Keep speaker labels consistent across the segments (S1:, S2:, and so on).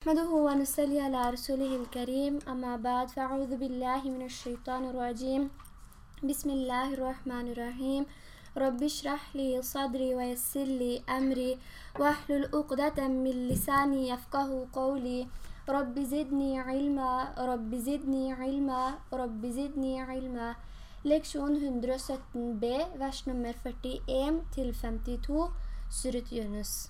S1: نحمده ونسلي على رسوله الكريم أما بعد فأعوذ بالله من الشيطان الرجيم. بسم الله الرحمن الرحيم. رب اشرح لي صدري ويسر لي أمري واحلل عقدة من لساني يفقه قولي. رب زدني علما رب زدني علما رب زدني علما. Leksjon 117b, vers nummer 41 til 52, Surat Yunus.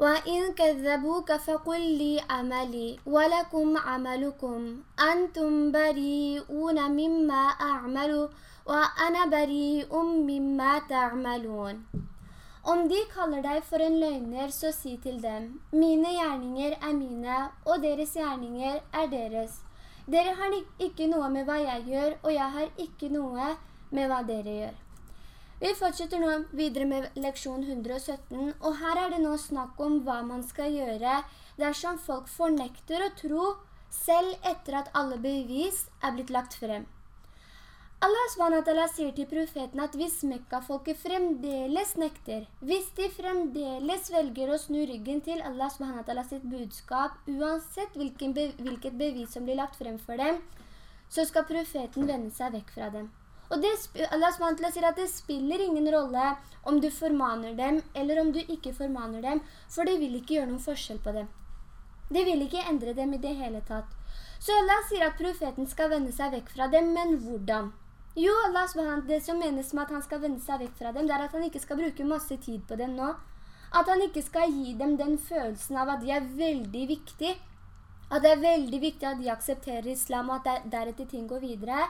S1: وإن كذبوك فقل لي عملي ولكم عملكم أنتم بريئون مما أعمل وأنا بريء مما تعملون Om de kaller deg for en løgner, så si til dem, mine gjerninger er mine, og deres gjerninger er deres. Dere har ikke noe med hva jeg gjør, og jeg har ikke noe med hva dere gjør. Vi fortsetter nå videre med leksjon 117, og her er det nå snakk om hva man skal gjøre dersom folk fornekter å tro selv etter at alle bevis er blitt lagt frem. Allah SWT sier til profeten at hvis Mekka-folket fremdeles nekter, hvis de fremdeles velger å snu ryggen til Allah SWT sitt budskap, uansett hvilket bevis som blir lagt frem for dem, så skal profeten vende seg vekk fra dem. Og det, Allah SWT sier at det spiller ingen rolle om du formaner dem eller om du ikke formaner dem, for det vil ikke gjøre noen forskjell på dem. Det vil ikke endre dem i det hele tatt. Så Allah sier at profeten skal vende seg vekk fra dem, men hvordan? Jo, Allah det som menes med at han skal vende seg vekk fra dem, det er at han ikke skal bruke masse tid på dem nå. At han ikke skal gi dem den følelsen av at de er veldig viktige, at det er veldig viktig at de aksepterer islam, og at deretter ting går videre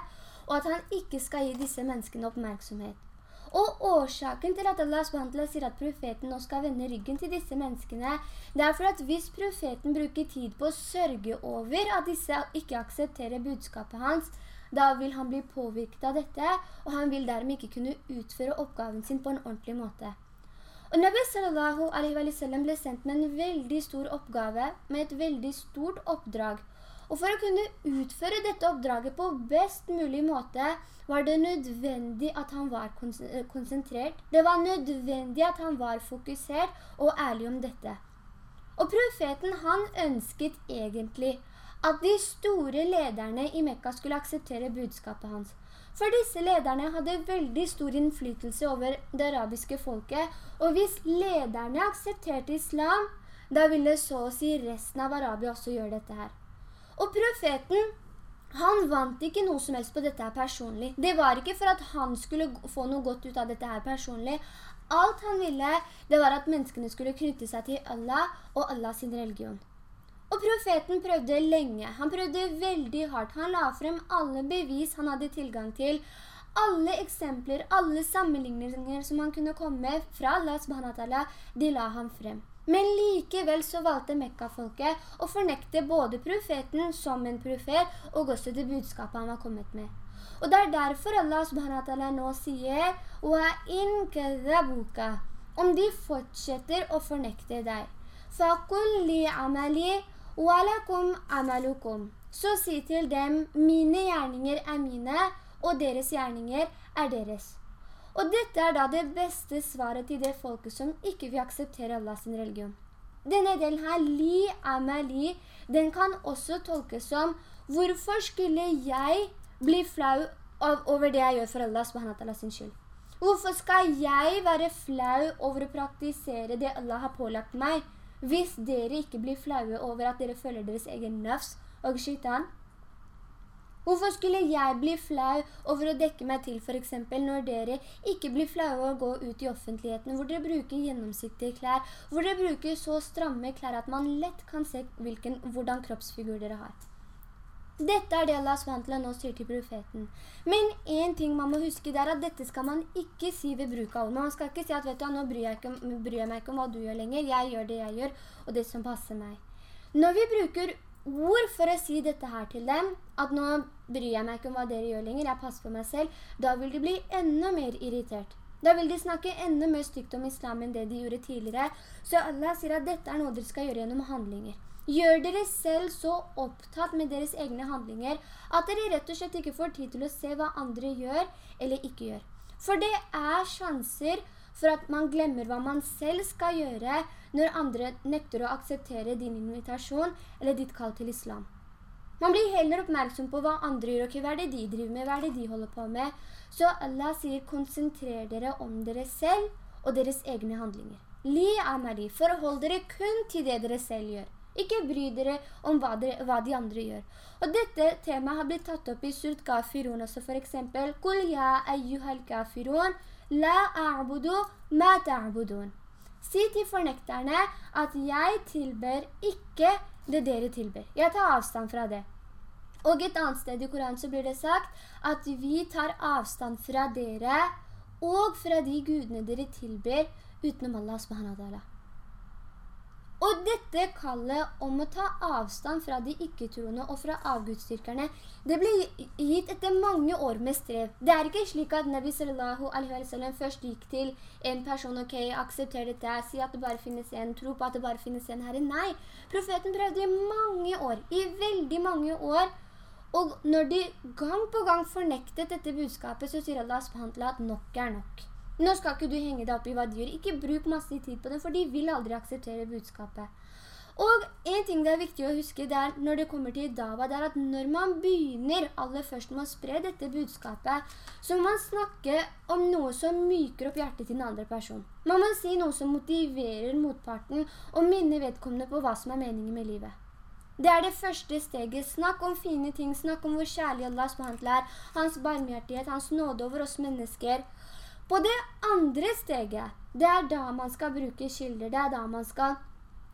S1: og at han ikke skal gi disse menneskene oppmerksomhet. Og årsaken til at Allah SWT sier at profeten nå skal vende ryggen til disse menneskene, det er for at hvis profeten bruker tid på å sørge over at disse ikke aksepterer budskapet hans, da vil han bli påvirket av dette, og han vil dermed ikke kunne utføre oppgaven sin på en ordentlig måte. Og Nabi sallallahu alaihi wa sallam ble sendt med en veldig stor oppgave, med et veldig stort oppdrag, og for å kunne utføre dette oppdraget på best mulig måte, var det nødvendig at han var konsentrert. Det var nødvendig at han var fokusert og ærlig om dette. Og profeten han ønsket egentlig at de store lederne i Mekka skulle akseptere budskapet hans. For disse lederne hadde veldig stor innflytelse over det arabiske folket, og hvis lederne aksepterte islam, da ville så å si resten av Arabia også gjøre dette her. Og profeten, han vant ikke noe som helst på dette her personlig. Det var ikke for at han skulle få noe godt ut av dette her personlig. Alt han ville, det var at menneskene skulle knytte seg til Allah og Allah sin religion. Og profeten prøvde lenge. Han prøvde veldig hardt. Han la frem alle bevis han hadde tilgang til. Alle eksempler, alle sammenligninger som han kunne komme fra Allah subhanahu de la han frem. Men likevel så valgte Mekka-folket å fornekte både profeten som en profet, og også det budskapet han var kommet med. Og det er derfor Allah subhanahu nå sier «Wa in Om de fortsetter å fornekte deg. «Fakul li amali walakum amalukum». Så si til dem, mine gjerninger er mine, og deres gjerninger er deres. Og dette er da det beste svaret til det folket som ikke vil akseptere Allahs religion. Denne delen her, li amali, den kan også tolkes som hvorfor skulle jeg bli flau over det jeg gjør for Allah subhanahu sin skyld? Hvorfor skal jeg være flau over å praktisere det Allah har pålagt meg, hvis dere ikke blir flaue over at dere følger deres egen nafs og shaitan? Hvorfor skulle jeg bli flau over å dekke meg til for eksempel når dere ikke blir flaue å gå ut i offentligheten, hvor dere bruker gjennomsiktige klær, hvor dere bruker så stramme klær at man lett kan se hvilken, hvordan kroppsfigur dere har. Dette er det Allah SWT nå sier til profeten. Men en ting man må huske det er at dette skal man ikke si ved bruk av. Man skal ikke si at vet du, nå bryr jeg, ikke, bryr jeg meg ikke om hva du gjør lenger. Jeg gjør det jeg gjør, og det som passer meg. Når vi bruker ord for å si dette her til dem, at nå bryr jeg meg ikke om hva dere gjør lenger, jeg passer på meg selv, da vil de bli enda mer irritert. Da vil de snakke enda mer stygt om islam enn det de gjorde tidligere. Så Allah sier at dette er noe dere skal gjøre gjennom handlinger. Gjør dere selv så opptatt med deres egne handlinger at dere rett og slett ikke får tid til å se hva andre gjør eller ikke gjør. For det er sjanser for at man glemmer hva man selv skal gjøre når andre nekter å akseptere din invitasjon eller ditt kall til islam. Man blir heller oppmerksom på hva andre gjør, og hva er det de driver med, hva er det de holder på med. Så Allah sier, konsentrer dere om dere selv og deres egne handlinger. Li amari, forhold dere kun til det dere selv gjør. Ikke bry dere om hva, dere, hva, de andre gjør. Og dette temaet har blitt tatt opp i Surt Gafirun også for eksempel «Kul ja ayyuhal kafirun, la a'budu ma ta'budun». Si til fornekterne at jeg tilber ikke det dere tilber. Jeg tar avstand fra det. Og et annet sted i Koranen så blir det sagt at vi tar avstand fra dere og fra de gudene dere tilber utenom Allah subhanahu og dette kallet om å ta avstand fra de ikke-troende og fra avgudstyrkerne, det ble gitt etter mange år med strev. Det er ikke slik at Nabi sallallahu alaihi wa sallam først gikk til en person, ok, aksepter dette, si at det bare finnes en, tro på at det bare finnes en herre. Nei, profeten prøvde i mange år, i veldig mange år, og når de gang på gang fornektet dette budskapet, så sier Allah subhanahu at nok er nok. Nå skal ikke du henge deg opp i hva de gjør. Ikke bruk masse tid på det, for de vil aldri akseptere budskapet. Og en ting det er viktig å huske det er, når det kommer til dava, det er at når man begynner aller først med å spre dette budskapet, så må man snakke om noe som myker opp hjertet til den andre personen. Man må si noe som motiverer motparten og minner vedkommende på hva som er meningen med livet. Det er det første steget. Snakk om fine ting, snakk om hvor kjærlig Allah er, hans barmhjertighet, hans nåde over oss mennesker. På det andre steget, det er da man skal bruke kilder, det er da man skal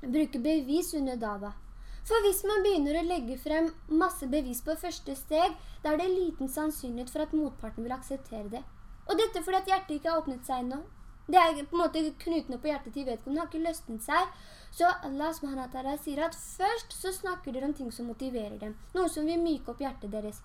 S1: bruke bevis under dava. For hvis man begynner å legge frem masse bevis på første steg, da er det liten sannsynlighet for at motparten vil akseptere det. Og dette fordi at hjertet ikke har åpnet seg ennå. Det er på en måte knutene på hjertet til vedkommende, har ikke løsnet seg. Så Allah SWT sier at først så snakker dere om ting som motiverer dem. Noe som vil myke opp hjertet deres.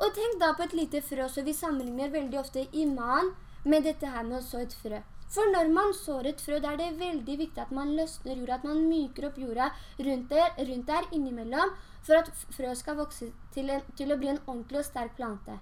S1: Og tenk da på et lite frø, så vi sammenligner veldig ofte iman med dette her med å så et frø. For når man sår et frø, da er det veldig viktig at man løsner jorda, at man myker opp jorda rundt der, rundt der innimellom, for at frø skal vokse til, en, til, å bli en ordentlig og sterk plante.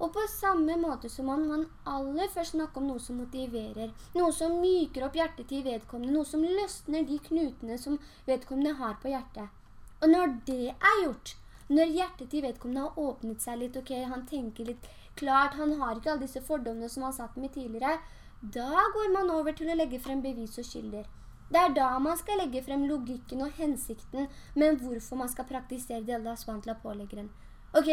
S1: Og på samme måte så må man aller først snakke om noe som motiverer, noe som myker opp hjertet til vedkommende, noe som løsner de knutene som vedkommende har på hjertet. Og når det er gjort, når hjertet til vedkommende har åpnet seg litt, ok, han tenker litt klart, han har ikke alle disse fordommene som han satt med tidligere, da går man over til å legge frem bevis og skylder. Det er da man skal legge frem logikken og hensikten, men hvorfor man skal praktisere det Allah SWT pålegger en. Ok,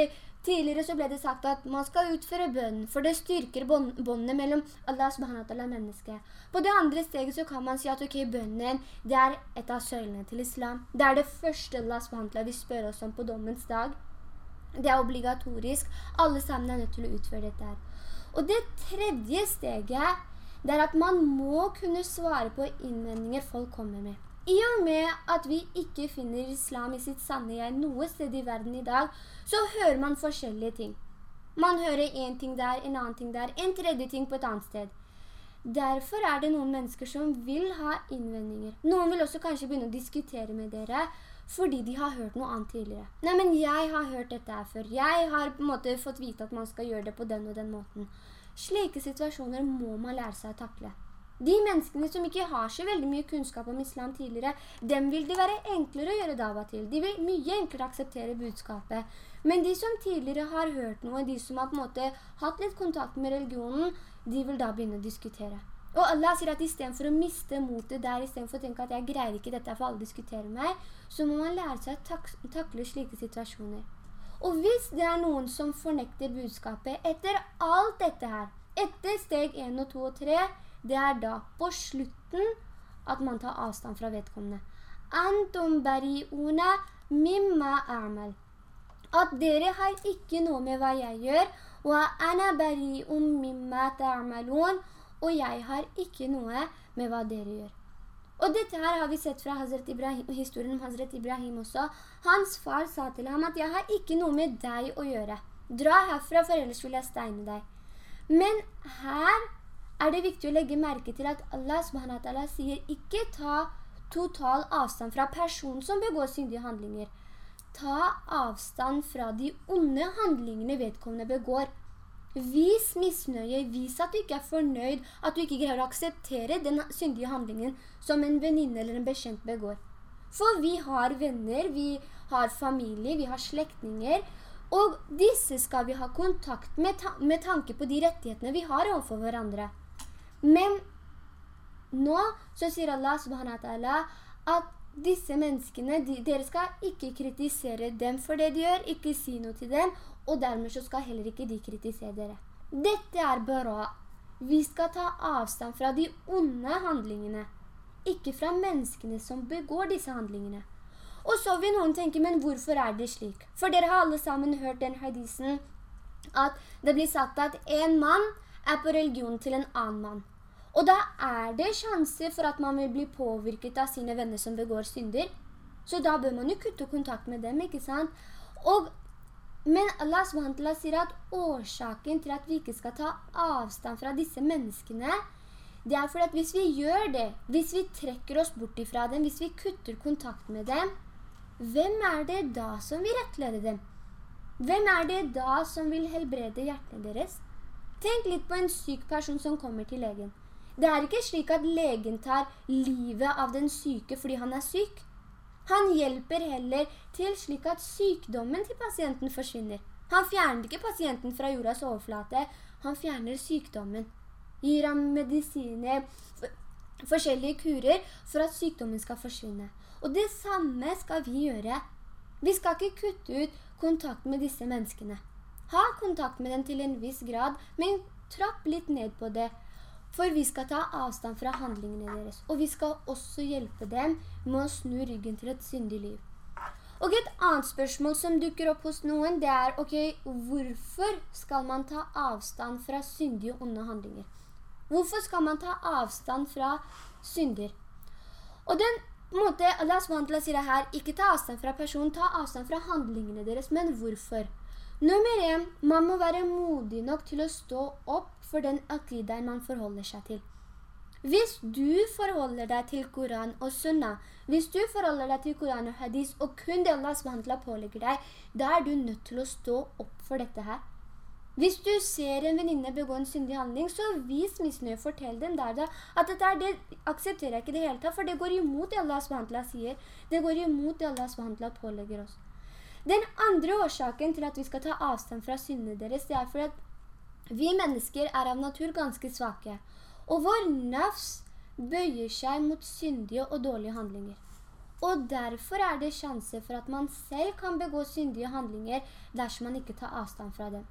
S1: tidligere så ble det sagt at man skal utføre bønnen, for det styrker båndene mellom Allah SWT og mennesket. På det andre steget så kan man si at ok, bønnen, det er et av søylene til islam. Det er det første Allah SWT vil spørre oss om på dommens dag. Det er obligatorisk. Alle sammen er nødt til å utføre dette her. Og det tredje steget, det er at man må kunne svare på innvendinger folk kommer med. I og med at vi ikke finner islam i sitt sanne jeg noe sted i verden i dag, så hører man forskjellige ting. Man hører en ting der, en annen ting der, en tredje ting på et annet sted. Derfor er det noen mennesker som vil ha innvendinger. Noen vil også kanskje begynne å diskutere med dere, fordi de har hørt noe annet tidligere. Nei, men jeg har hørt dette her før. Jeg har på en måte fått vite at man skal gjøre det på den og den måten. Slike situasjoner må man lære seg å takle. De menneskene som ikke har så veldig mye kunnskap om islam tidligere, dem vil det være enklere å gjøre dava til. De vil mye enklere akseptere budskapet. Men de som tidligere har hørt noe, de som har på en måte hatt litt kontakt med religionen, de vil da begynne å diskutere. Og Allah sier at i stedet for å miste motet der, i stedet for å tenke at jeg greier ikke dette for alle diskuterer meg, så må man lære seg å tak takle slike situasjoner. Og hvis det er noen som fornekter budskapet etter alt dette her, etter steg 1 og 2 og 3, det er da på slutten at man tar avstand fra vedkommende. Antum bari'una mimma a'mal. At dere har ikke noe med hva jeg gjør, og ana bari'um mimma ta'malun, og jeg har ikke noe med hva dere gjør. Og dette her har vi sett fra Ibrahim, historien om Hazret Ibrahim også. Hans far sa til ham at jeg har ikke noe med deg å gjøre. Dra herfra, for ellers vil jeg steine deg. Men her er det viktig å legge merke til at Allah subhanahu sier ikke ta total avstand fra personen som begår syndige handlinger. Ta avstand fra de onde handlingene vedkommende begår. Vis misnøye, vis at du ikke er fornøyd, at du ikke greier å akseptere den syndige handlingen som en venninne eller en bekjent begår. For vi har venner, vi har familie, vi har slektinger, og disse skal vi ha kontakt med, ta med tanke på de rettighetene vi har overfor hverandre. Men nå så sier Allah subhanahu wa ta'ala at disse menneskene, de, dere skal ikke kritisere dem for det de gjør, ikke si noe til dem, og dermed så skal heller ikke de kritisere dere. Dette er bra. Vi skal ta avstand fra de onde handlingene, ikke fra menneskene som begår disse handlingene. Og så vil noen tenke, men hvorfor er det slik? For dere har alle sammen hørt den hadisen at det blir sagt at en mann er på religion til en annen mann. Og da er det sjanse for at man vil bli påvirket av sine venner som begår synder. Så da bør man jo kutte kontakt med dem, ikke sant? Og, men Allah SWT sier at årsaken til at vi ikke skal ta avstand fra disse menneskene, det er fordi at hvis vi gjør det, hvis vi trekker oss bort ifra dem, hvis vi kutter kontakt med dem, hvem er det da som vil rettlede dem? Hvem er det da som vil helbrede hjertene deres? Tenk litt på en syk person som kommer til legen. Det er ikke slik at legen tar livet av den syke fordi han er syk. Han hjelper heller til slik at sykdommen til pasienten forsvinner. Han fjerner ikke pasienten fra jordas overflate, han fjerner sykdommen. Gir ham medisiner, forskjellige kurer for at sykdommen skal forsvinne. Og det samme skal vi gjøre. Vi skal ikke kutte ut kontakt med disse menneskene. Ha kontakt med dem til en viss grad, men trapp litt ned på det. For vi skal ta avstand fra handlingene deres, og vi skal også hjelpe dem med å snu ryggen til et syndig liv. Og et annet spørsmål som dukker opp hos noen, det er, ok, hvorfor skal man ta avstand fra syndige og onde handlinger? Hvorfor skal man ta avstand fra synder? Og den måte, Allah SWT sier her, ikke ta avstand fra personen, ta avstand fra handlingene deres, men hvorfor? Nummer 1, man må være modig nok til å stå opp for den akidaen man forholder seg til. Hvis du forholder deg til Koran og Sunna, hvis du forholder deg til Koran og Hadis, og kun det Allah SWT pålegger deg, da er du nødt til å stå opp for dette her. Hvis du ser en venninne begå en syndig handling, så vis misnøye, fortell dem der da, at dette er det aksepterer jeg ikke det hele tatt, for det går imot det Allah SWT sier. Det går imot det Allah SWT pålegger oss. Den andre årsaken til at vi skal ta avstand fra syndene deres, det er fordi at vi mennesker er av natur ganske svake, og vår nafs bøyer seg mot syndige og dårlige handlinger. Og derfor er det sjanse for at man selv kan begå syndige handlinger dersom man ikke tar avstand fra dem.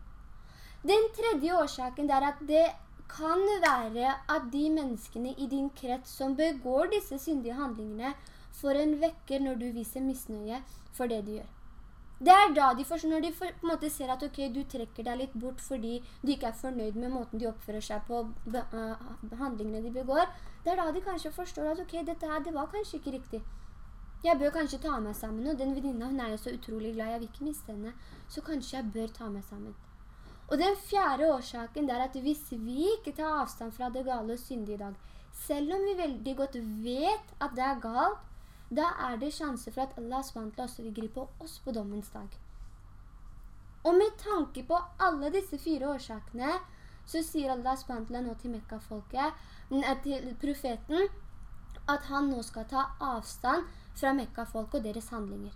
S1: Den tredje årsaken er at det kan være at de menneskene i din krets som begår disse syndige handlingene får en vekker når du viser misnøye for det de gjør. Det er da de forstår, når de får, på en måte ser at okay, du trekker deg litt bort fordi du ikke er fornøyd med måten de oppfører seg på, uh, handlingene de begår, det er da de kanskje forstår at ok, dette her, det var kanskje ikke riktig. Jeg bør kanskje ta meg sammen, og den venninna, hun er jo så utrolig glad, jeg vil ikke miste henne, så kanskje jeg bør ta meg sammen. Og den fjerde årsaken er at hvis vi ikke tar avstand fra det gale og syndige i dag, selv om vi veldig godt vet at det er galt, da er det sjanse for at Allah SWT også vil gripe oss på dommens dag. Og med tanke på alle disse fire årsakene, så sier Allah SWT nå til Mekka-folket, til profeten, at han nå skal ta avstand fra Mekka-folket og deres handlinger.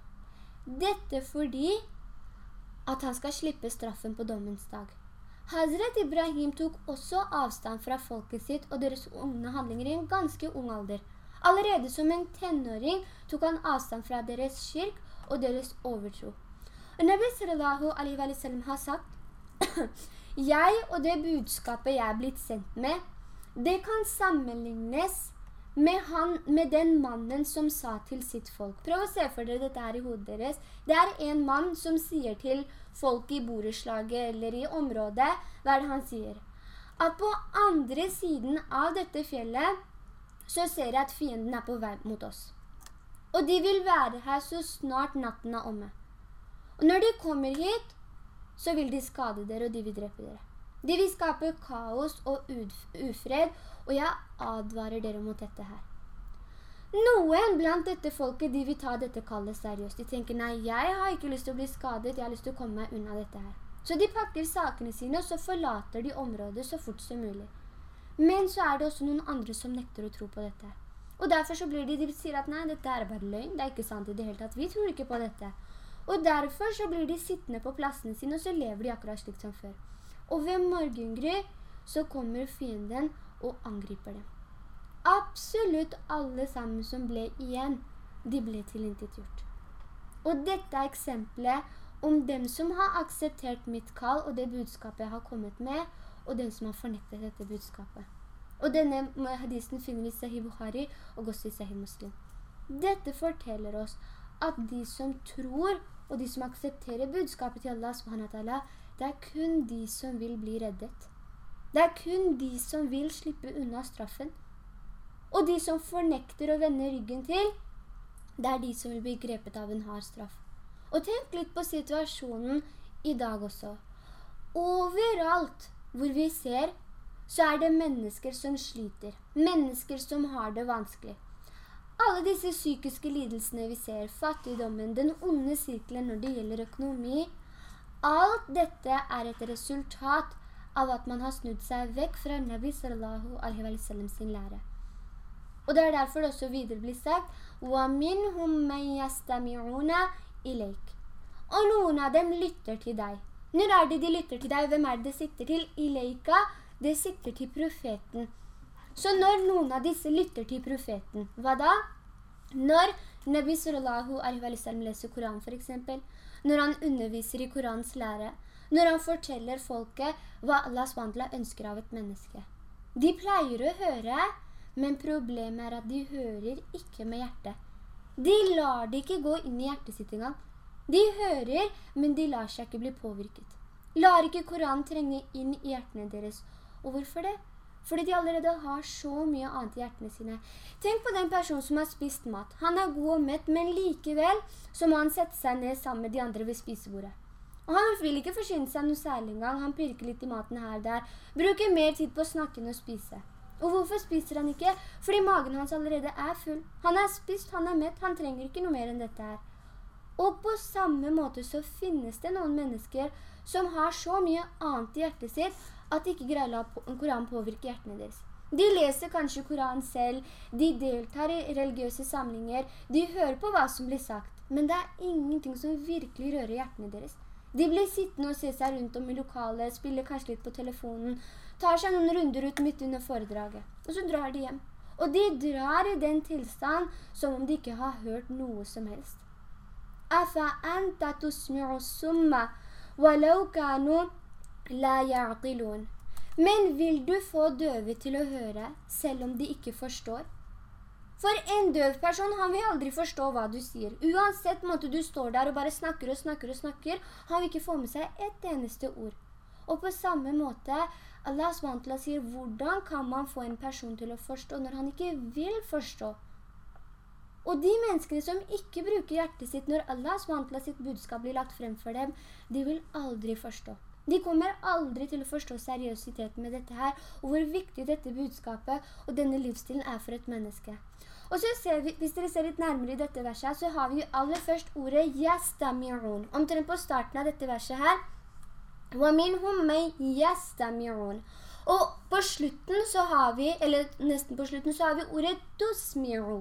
S1: Dette fordi at han skal slippe straffen på dommens dag. Hazret Ibrahim tok også avstand fra folket sitt og deres unge handlinger i en ganske ung alder. Allerede som en tenåring tok han avstand fra deres kirk og deres overtro. Nabi sallallahu alaihi wa sallam har sagt Jeg og det budskapet jeg er blitt sendt med, det kan sammenlignes med, han, med den mannen som sa til sitt folk. Prøv å se for dere dette her i hodet deres. Det er en mann som sier til folk i boreslaget eller i området, hva er det han sier? At på andre siden av dette fjellet så ser jeg at fienden er på vei mot oss. Og de vil være her så snart natten er omme. Og når de kommer hit, så vil de skade dere, og de vil drepe dere. De vil skape kaos og ufred, og jeg advarer dere mot dette her. Noen blant dette folket, de vil ta dette kallet seriøst. De tenker, nei, jeg har ikke lyst til å bli skadet, jeg har lyst til å komme meg unna dette her. Så de pakker sakene sine, og så forlater de området så fort som mulig. Men så er det også noen andre som nekter å tro på dette. Og derfor så blir de, de sier at nei, dette er bare løgn, det er ikke sant i det hele tatt, vi tror ikke på dette. Og derfor så blir de sittende på plassene sine, og så lever de akkurat slik som før. Og ved morgengry så kommer fienden og angriper dem. Absolutt alle sammen som ble igjen, de ble tilintet gjort. Og dette er eksempelet om dem som har akseptert mitt kall og det budskapet jeg har kommet med, og den som har fornektet dette budskapet. Og denne hadisen finner vi i Sahih Bukhari og også i Sahih Muslim. Dette forteller oss at de som tror og de som aksepterer budskapet til Allah subhanahu det er kun de som vil bli reddet. Det er kun de som vil slippe unna straffen. Og de som fornekter å vende ryggen til, det er de som vil bli grepet av en hard straff. Og tenk litt på situasjonen i dag også. Overalt hvor vi ser, så er det mennesker som sliter. Mennesker som har det vanskelig. Alle disse psykiske lidelsene vi ser, fattigdommen, den onde sirkelen når det gjelder økonomi, alt dette er et resultat av at man har snudd seg vekk fra Nabi sallallahu alaihi wa sallam sin lære. Og det er derfor det også videre blir sagt وَمِنْهُمْ مَنْ يَسْتَمِعُونَ ileik. Og noen av dem lytter til deg. Når er det de lytter til deg? Hvem er det det sitter til? I leika, det sitter til profeten. Så når noen av disse lytter til profeten, hva da? Når Nabi sallallahu alaihi wa sallam leser Koran for eksempel, når han underviser i Korans lære, når han forteller folket hva Allah SWT ønsker av et menneske. De pleier å høre, men problemet er at de hører ikke med hjertet. De lar det ikke gå inn i hjertet sitt engang. De hører, men de lar seg ikke bli påvirket. Lar ikke Koranen trenge inn i hjertene deres. Og hvorfor det? Fordi de allerede har så mye annet i hjertene sine. Tenk på den personen som har spist mat. Han er god og mett, men likevel så må han sette seg ned sammen med de andre ved spisebordet. Og han vil ikke forsyne seg noe særlig engang. Han pirker litt i maten her og der. Bruker mer tid på å snakke enn å spise. Og hvorfor spiser han ikke? Fordi magen hans allerede er full. Han er spist, han er mett, han trenger ikke noe mer enn dette her. Og på samme måte så finnes det noen mennesker som har så mye annet i hjertet sitt at de ikke greier å la Koran påvirke hjertene deres. De leser kanskje Koran selv, de deltar i religiøse samlinger, de hører på hva som blir sagt, men det er ingenting som virkelig rører hjertene deres. De blir sittende og se seg rundt om i lokalet, spiller kanskje litt på telefonen, tar seg noen runder ut midt under foredraget, og så drar de hjem. Og de drar i den tilstand som om de ikke har hørt noe som helst. أفأنت تسمع السم ولو كانوا لا يعقلون Men vil du få døve til å høre, selv om de ikke forstår? For en døv person, han vil aldri forstå hva du sier. Uansett måte du står der og bare snakker og snakker og snakker, han vil ikke få med seg et eneste ord. Og på samme måte, Allah SWT sier, hvordan kan man få en person til å forstå når han ikke vil forstå? Og de menneskene som ikke bruker hjertet sitt når Allah SWT sitt budskap blir lagt frem for dem, de vil aldri forstå. De kommer aldri til å forstå seriøsiteten med dette her, og hvor viktig dette budskapet og denne livsstilen er for et menneske. Og så ser vi, hvis dere ser litt nærmere i dette verset, så har vi aller først ordet «yastami'un». Omtrent på starten av dette verset her, «Waminhum mei yastami'un». Og på slutten så har vi, eller nesten på slutten så har vi ordet «tusmi'u».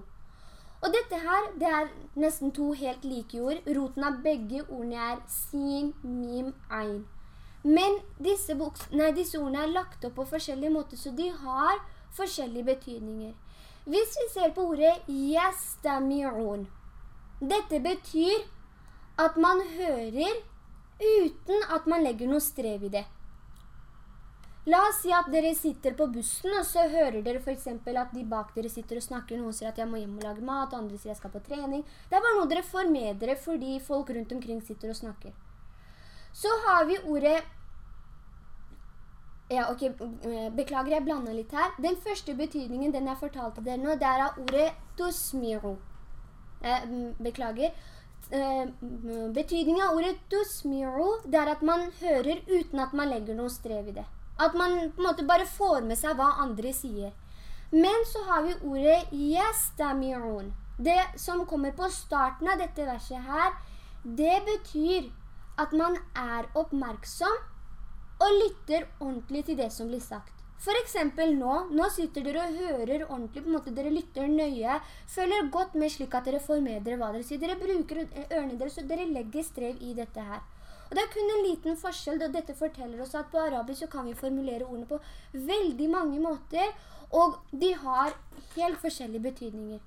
S1: Og dette her, det er nesten to helt like ord. Roten av begge ordene er sin, mim, ein. Men disse, nei, disse, ordene er lagt opp på forskjellige måter, så de har forskjellige betydninger. Hvis vi ser på ordet «yastami'un», dette betyr at man hører uten at man legger noe strev i det. La oss si at dere sitter på bussen, og så hører dere for eksempel at de bak dere sitter og snakker. Noen sier at jeg må hjem og lage mat, andre sier jeg skal på trening. Det er bare noe dere får med dere fordi folk rundt omkring sitter og snakker. Så har vi ordet... Ja, ok, eh, beklager, jeg blander litt her. Den første betydningen, den jeg fortalte dere nå, det er av ordet «tosmiro». Eh, beklager. Eh, betydningen av ordet «tosmiro», det er at man hører uten at man legger noe strev i det. At man på en måte bare får med seg hva andre sier. Men så har vi ordet «yastami'un». Det som kommer på starten av dette verset her, det betyr at man er oppmerksom og lytter ordentlig til det som blir sagt. For eksempel nå, nå sitter dere og hører ordentlig, på en måte dere lytter nøye, følger godt med slik at dere får med dere hva dere sier. Dere bruker ørene deres, så dere legger strev i dette her. Og det er kun en liten forskjell, og dette forteller oss at på arabisk så kan vi formulere ordene på veldig mange måter, og de har helt forskjellige betydninger.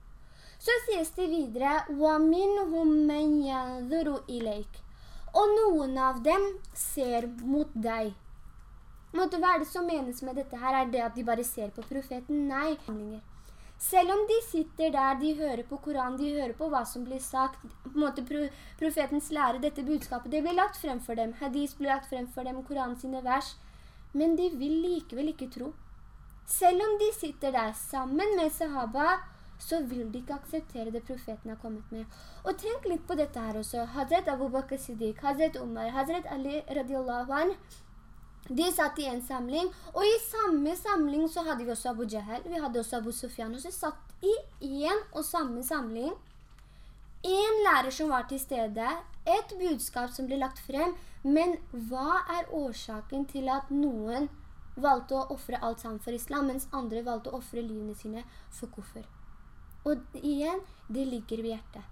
S1: Så sies det videre, وَمِنْهُمْ مَنْ يَنْذُرُ إِلَيْكَ Og noen av dem ser mot deg. Måte, hva er det som menes med dette her? Er det at de bare ser på profeten? Nei. Selv om de sitter der, de hører på Koran, de hører på hva som blir sagt, på en måte profetens lære, dette budskapet, det blir lagt frem for dem. Hadis blir lagt frem for dem, Koran sine vers. Men de vil likevel ikke tro. Selv om de sitter der sammen med sahaba, så vil de ikke akseptere det profeten har kommet med. Og tenk litt på dette her også. Hazret Abu Bakr Siddiq, Hazret Umar, Hazret Ali radiallahu anh, de satt i en samling, og i samme samling så hadde vi også Abu Jahel, vi hadde også Abu Sufyan, og så satt i en og samme samling en lærer som var til stede, et budskap som ble lagt frem, men hva er årsaken til at noen valgte å offre alt sammen for islam, mens andre valgte å offre livene sine for koffer? Og igjen, det ligger ved hjertet.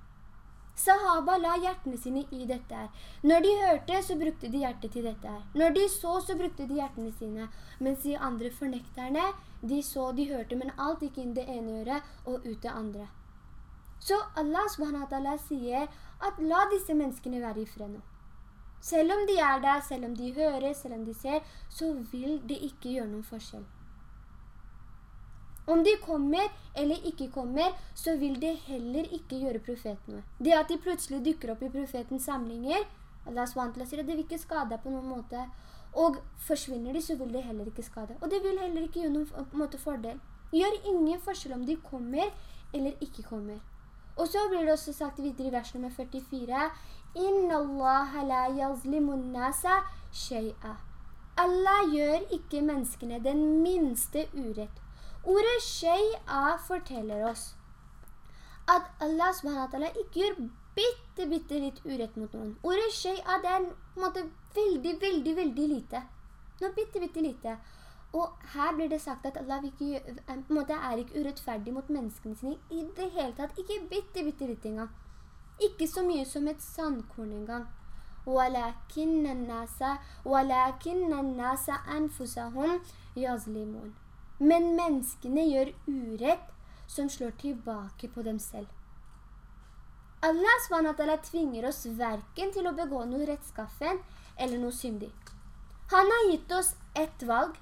S1: Sahaba la hjertene sine i dette her. Når de hørte, så brukte de hjertet til dette her. Når de så, så brukte de hjertene sine. Mens de andre fornekterne, de så, de hørte, men alt gikk inn det ene øret og ut det andre. Så Allah subhanahu sier at la disse menneskene være i fred nå. Selv om de er der, selv om de hører, selv om de ser, så vil det ikke gjøre noen forskjell. Om de kommer eller ikke kommer, så vil det heller ikke gjøre profeten noe. Det at de plutselig dykker opp i profetens samlinger, Allah SWT sier at det vil ikke skade på noen måte. Og forsvinner de, så vil det heller ikke skade. Og det vil heller ikke gjøre noen måte fordel. Gjør ingen forskjell om de kommer eller ikke kommer. Og så blir det også sagt videre i vers nummer 44, «Inna Allah la yazlimun nasa shay'a». Allah gjør ikke menneskene den minste urett. Ordet shay'a forteller oss at Allah SWT ikke gjør bitte, bitte litt urett mot noen. Ordet shay'a det er på en måte veldig, veldig, veldig lite. Noe bitte, bitte lite. Og her blir det sagt at Allah ikke, på en måte er ikke urettferdig mot menneskene sine i det hele tatt. Ikke bitte, bitte litt engang. Ikke så mye som et sandkorn engang. وَلَكِنَّ النَّاسَ وَلَكِنَّ النَّاسَ أَنفُسَهُمْ يَظْلِمُونَ men menneskene gjør urett som slår tilbake på dem selv. Allah SWT tvinger oss hverken til å begå noe rettskaffen eller noe syndig. Han har gitt oss ett valg,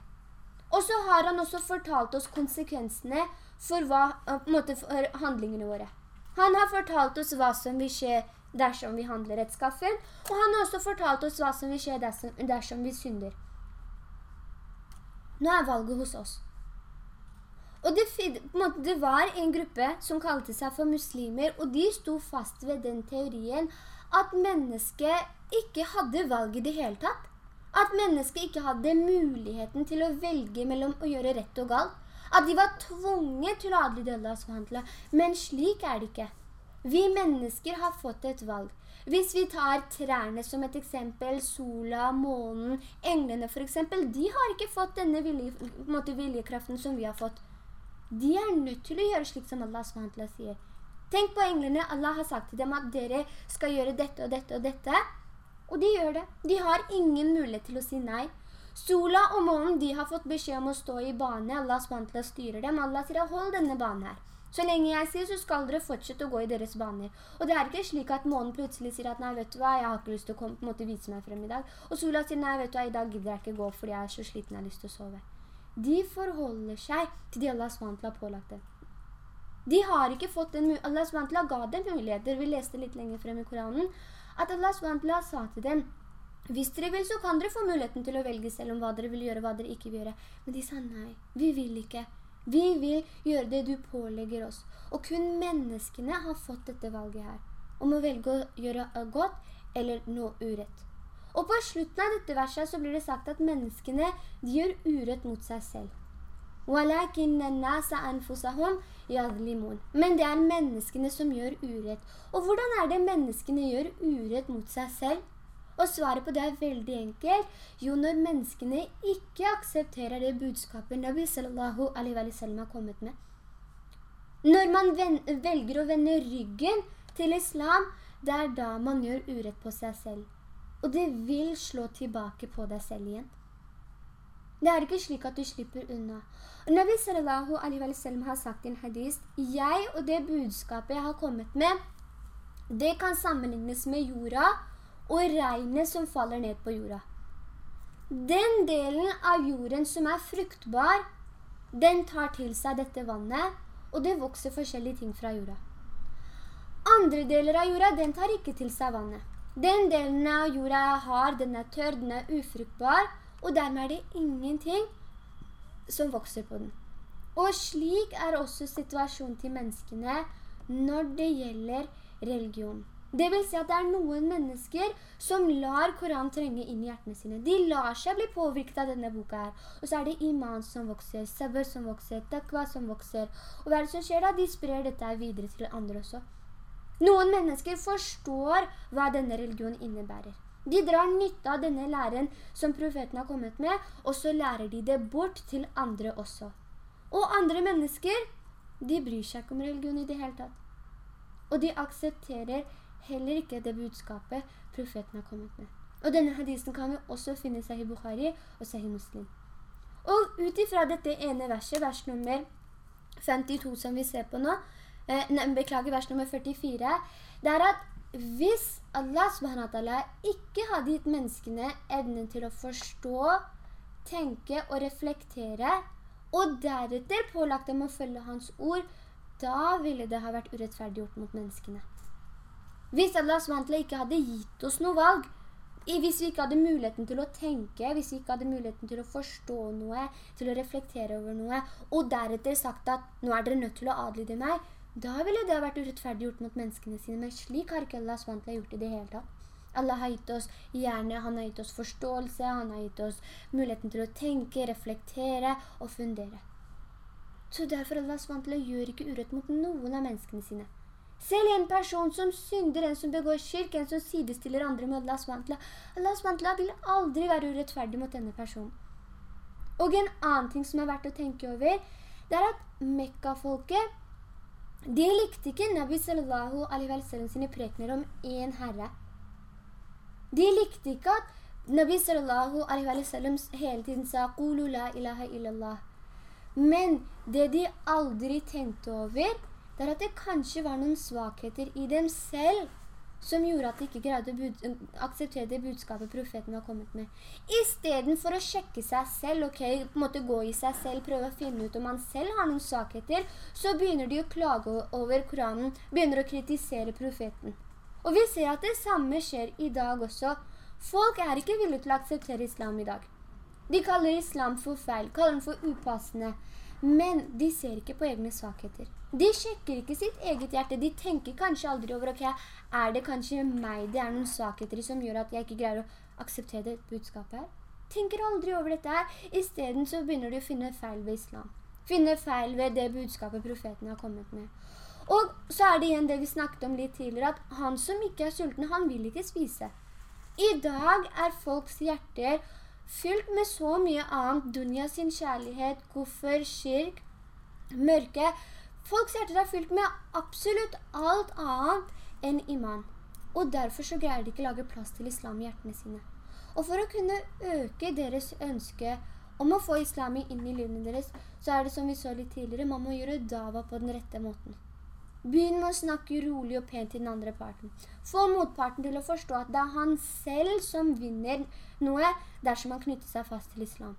S1: og så har han også fortalt oss konsekvensene for, hva, måte, for handlingene våre. Han har fortalt oss hva som vil skje dersom vi handler rettskaffen, og han har også fortalt oss hva som vil skje dersom, dersom vi synder. Nå er valget hos oss. Og det, det, var en gruppe som kalte seg for muslimer, og de sto fast ved den teorien at mennesket ikke hadde valg i det hele tatt. At mennesket ikke hadde muligheten til å velge mellom å gjøre rett og galt. At de var tvunget til å adlyde Allah Men slik er det ikke. Vi mennesker har fått et valg. Hvis vi tar trærne som et eksempel, sola, månen, englene for eksempel, de har ikke fått denne vilje, viljekraften som vi har fått. De er nødt til å gjøre slik som Allah SWT sier. Tenk på englene. Allah har sagt til dem at dere skal gjøre dette og dette og dette. Og de gjør det. De har ingen mulighet til å si nei. Sola og månen, de har fått beskjed om å stå i bane. Allah SWT styrer dem. Allah sier, hold denne banen her. Så lenge jeg sier, så skal dere fortsette å gå i deres baner. Og det er ikke slik at månen plutselig sier at nei, vet du hva, jeg har ikke lyst til å komme, på en måte vise meg frem i dag. Og sola sier, nei, vet du hva, i dag gidder jeg ikke gå fordi jeg er så sliten, jeg har lyst til å sove de forholder seg til de Allah SWT har pålagt dem. De har ikke fått den Allah SWT ga dem muligheter. Vi leste litt lenger frem i Koranen at Allah SWT sa til dem hvis dere vil, så kan dere få muligheten til å velge selv om hva dere vil gjøre, hva dere ikke vil gjøre. Men de sa nei, vi vil ikke. Vi vil gjøre det du pålegger oss. Og kun menneskene har fått dette valget her. Om å velge å gjøre godt eller noe urett. Og på slutten av dette verset så blir det sagt at menneskene de gjør urett mot seg selv. Men det er menneskene som gjør urett. Og hvordan er det menneskene gjør urett mot seg selv? Og svaret på det er veldig enkelt. Jo, når menneskene ikke aksepterer det budskapet Nabi sallallahu alaihi wa sallam har kommet med. Når man velger å vende ryggen til islam, det er da man gjør urett på seg selv. Og det vil slå tilbake på deg selv igjen. Det er ikke slik at du slipper unna. Nabi sallallahu alaihi wa sallam har sagt i en hadith, jeg og det budskapet jeg har kommet med, det kan sammenlignes med jorda og regnet som faller ned på jorda. Den delen av jorden som er fruktbar, den tar til seg dette vannet, og det vokser forskjellige ting fra jorda. Andre deler av jorda, den tar ikke til seg vannet. Den delen av jorda jeg har, den er tørr, den er ufruktbar, og dermed er det ingenting som vokser på den. Og slik er også situasjonen til menneskene når det gjelder religion. Det vil si at det er noen mennesker som lar Koran trenge inn i hjertene sine. De lar seg bli påvirket av denne boka her. Og så er det iman som vokser, sabr som vokser, takva som vokser. Og hva er det som skjer da? De sprer dette videre til andre også. Noen mennesker forstår hva denne religionen innebærer. De drar nytte av denne læren som profeten har kommet med, og så lærer de det bort til andre også. Og andre mennesker, de bryr seg ikke om religion i det hele tatt. Og de aksepterer heller ikke det budskapet profeten har kommet med. Og denne hadisen kan vi også finne seg i Bukhari og seg i Muslim. Og utifra dette ene verset, vers nummer 52 som vi ser på nå, eh, beklager vers nummer 44, det er at hvis Allah subhanahu ikke hadde gitt menneskene evnen til å forstå, tenke og reflektere, og deretter pålagt dem å følge hans ord, da ville det ha vært urettferdig gjort mot menneskene. Hvis Allah SWT ikke hadde gitt oss noe valg, hvis vi ikke hadde muligheten til å tenke, hvis vi ikke hadde muligheten til å forstå noe, til å reflektere over noe, og deretter sagt at nå er dere nødt til å adlyde meg, da ville det ha vært urettferdig gjort mot menneskene sine, men slik har ikke Allah SWT gjort i det hele tatt. Allah har gitt oss hjerne, han har gitt oss forståelse, han har gitt oss muligheten til å tenke, reflektere og fundere. Så derfor Allah SWT gjør ikke urett mot noen av menneskene sine. Selv en person som synder, en som begår kyrk, en som sidestiller andre med Allah SWT. Allah SWT vil aldri være urettferdig mot denne personen. Og en annen ting som er verdt å tenke over, det er at Mekka-folket, de likte ikke Nabi sallallahu alaihi wa sallam sine prekner om en herre. De likte ikke at Nabi sallallahu alaihi wa sallam hele tiden sa «Qulu la ilaha illallah». Men det de aldri tenkte over, det er at det kanskje var noen svakheter i dem selv som gjorde at de ikke greide å akseptere det budskapet profeten var kommet med. I stedet for å sjekke seg selv, ok, på en måte gå i seg selv, prøve å finne ut om man selv har noen svakheter, så begynner de å klage over Koranen, begynner å kritisere profeten. Og vi ser at det samme skjer i dag også. Folk er ikke villige til å akseptere islam i dag. De kaller islam for feil, kaller den for upassende, men de ser ikke på egne svakheter. De sjekker ikke sitt eget hjerte. De tenker kanskje aldri over, ok, er det kanskje meg det er noen svakheter som gjør at jeg ikke greier å akseptere det budskapet her? Tenker aldri over dette her. I stedet så begynner de å finne feil ved islam. Finne feil ved det budskapet profeten har kommet med. Og så er det igjen det vi snakket om litt tidligere, at han som ikke er sulten, han vil ikke spise. I dag er folks hjerter fylt med så mye annet. Dunja sin kjærlighet, koffer, kirk, mørke, Folks hjerter er fylt med absolutt alt annet enn iman. Og derfor så greier de ikke lage plass til islam i hjertene sine. Og for å kunne øke deres ønske om å få islam inn i livene deres, så er det som vi så litt tidligere, man må gjøre dava på den rette måten. Begynn å snakke rolig og pent til den andre parten. Få motparten til å forstå at det er han selv som vinner noe dersom han knytter seg fast til islam.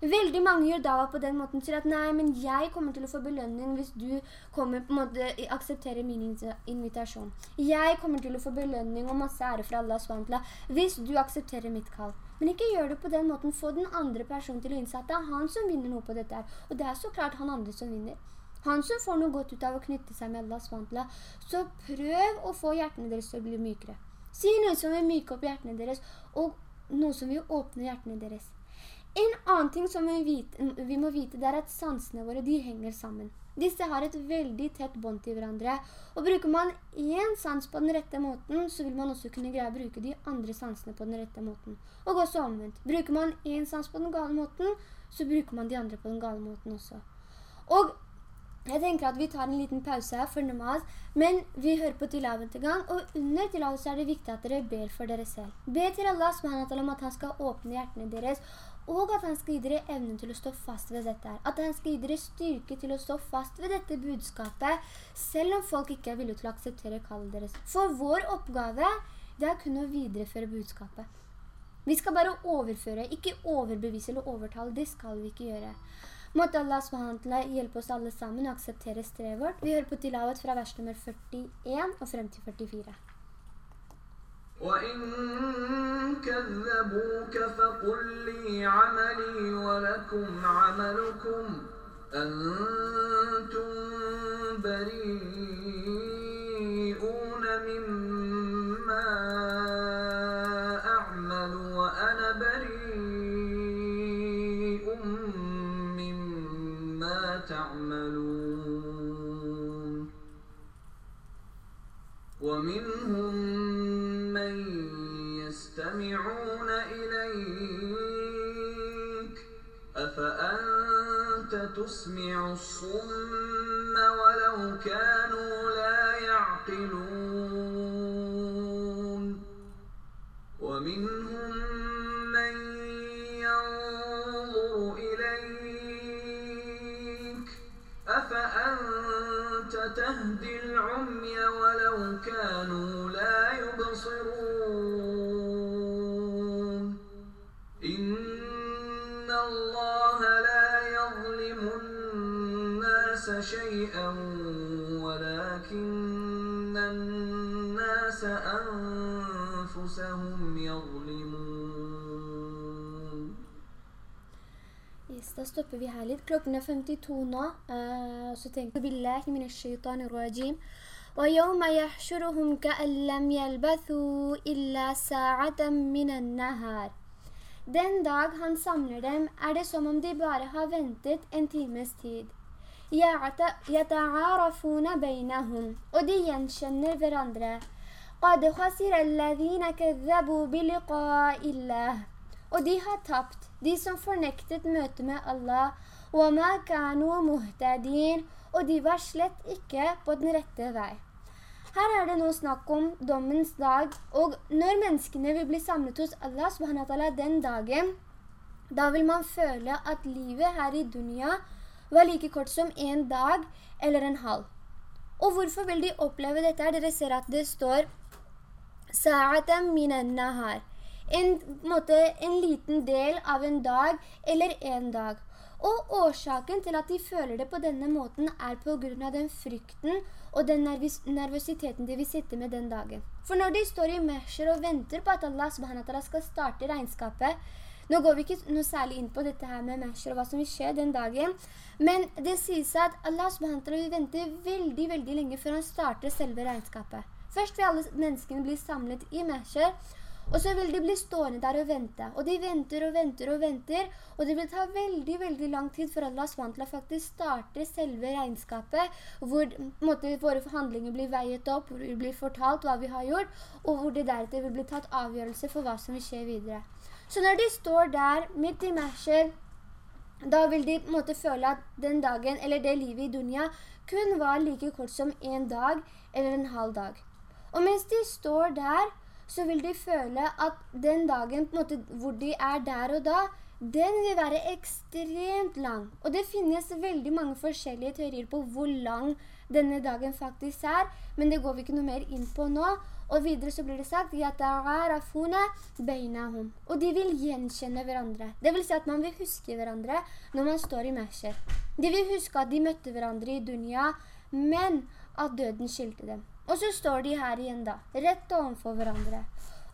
S1: Veldig mange gjør dava på den måten, sier at nei, men jeg kommer til å få belønning hvis du kommer på en måte aksepterer min invitasjon. Jeg kommer til å få belønning og masse ære fra Allah SWT hvis du aksepterer mitt kall. Men ikke gjør det på den måten, få den andre personen til å innse at det er han som vinner noe på dette her. Og det er så klart han andre som vinner. Han som får noe godt ut av å knytte seg med Allah SWT. Så prøv å få hjertene deres til å bli mykere. Si noe som vil myke opp hjertene deres, og noe som vil åpne hjertene deres. En annen ting som vi, vite, vi må vite, det er at sansene våre, de henger sammen. Disse har et veldig tett bånd til hverandre. Og bruker man en sans på den rette måten, så vil man også kunne greie å bruke de andre sansene på den rette måten. Og også omvendt. Bruker man en sans på den gale måten, så bruker man de andre på den gale måten også. Og jeg tenker at vi tar en liten pause her for namaz, men vi hører på tilaven til gang, og under tilaven er det viktig at dere ber for dere selv. Be til Allah SWT om at han skal åpne hjertene deres, og at han skal gi dere evnen til å stå fast ved dette her. At han skal gi dere styrke til å stå fast ved dette budskapet, selv om folk ikke er villige til å akseptere kallet deres. For vår oppgave, det er kun å videreføre budskapet. Vi skal bare overføre, ikke overbevise eller overtale, det skal vi ikke gjøre. Måtte Allah SWT hjelpe oss alle sammen og akseptere strevet vårt. Vi hører på tilawet fra vers nummer 41 og frem til 44. وإن كذبوك فقل لي عملي ولكم عملكم أنتم بريئون ومنهم من يستمعون إليك. أفأنت تسمع الصم ولو كانوا لا يعقلون؟ ولو كانوا لا يبصرون إن الله لا يظلم الناس شيئا ولكن الناس أنفسهم يظلمون Изтъстъпи ви халит клюк на фемти туна, сутен. Биллахи мин الشيطان الرجيم. ويوم يحشرهم كأن لم يلبثوا إلا ساعة من النهار Den dag han samler dem, er det som om de bare har ventet en times tid. يتعارفون بينهم og de gjenkjenner hverandre. قد خسر الذين كذبوا بلقاء الله og de har tapt, de som fornektet møte med Allah. وما كانوا مهتدين og de var slett ikke på den rette vei. Her er det nå snakk om dommens dag, og når menneskene vil bli samlet hos Allah subhanahu den dagen, da vil man føle at livet her i dunya var like kort som en dag eller en halv. Og hvorfor vil de oppleve dette? Dere ser at det står «Sa'atam minan nahar». En, en liten del av en dag eller en dag. Og årsaken til at de føler det på denne måten er på grunn av den frykten og den nervøsiteten de vil sitte med den dagen. For når de står i mesjer og venter på at Allah subhanahu skal starte regnskapet, nå går vi ikke noe særlig inn på dette her med mesher og hva som vil skje den dagen, men det sies at Allah subhanahu vil vente veldig, veldig lenge før han starter selve regnskapet. Først vil alle menneskene bli samlet i mesher, og så vil de bli stående der og vente. Og de venter og venter og venter. Og det vil ta veldig, veldig lang tid for Allah SWT faktisk starte selve regnskapet, hvor måte, våre forhandlinger blir veiet opp, hvor vi blir fortalt hva vi har gjort, og hvor det deretter vil bli tatt avgjørelse for hva som vil skje videre. Så når de står der midt i mesher, da vil de måte, føle at den dagen, eller det livet i dunja, kun var like kort som en dag eller en halv dag. Og mens de står der, så vil de føle at den dagen måte, hvor de er der og da, den vil være ekstremt lang. Og det finnes veldig mange forskjellige teorier på hvor lang denne dagen faktisk er, men det går vi ikke noe mer inn på nå. Og videre så blir det sagt Og de vil gjenkjenne hverandre. Det vil si at man vil huske hverandre når man står i mesher. De vil huske at de møtte hverandre i dunya, men at døden skilte dem. Og så står de her igjen da, rett ovenfor hverandre.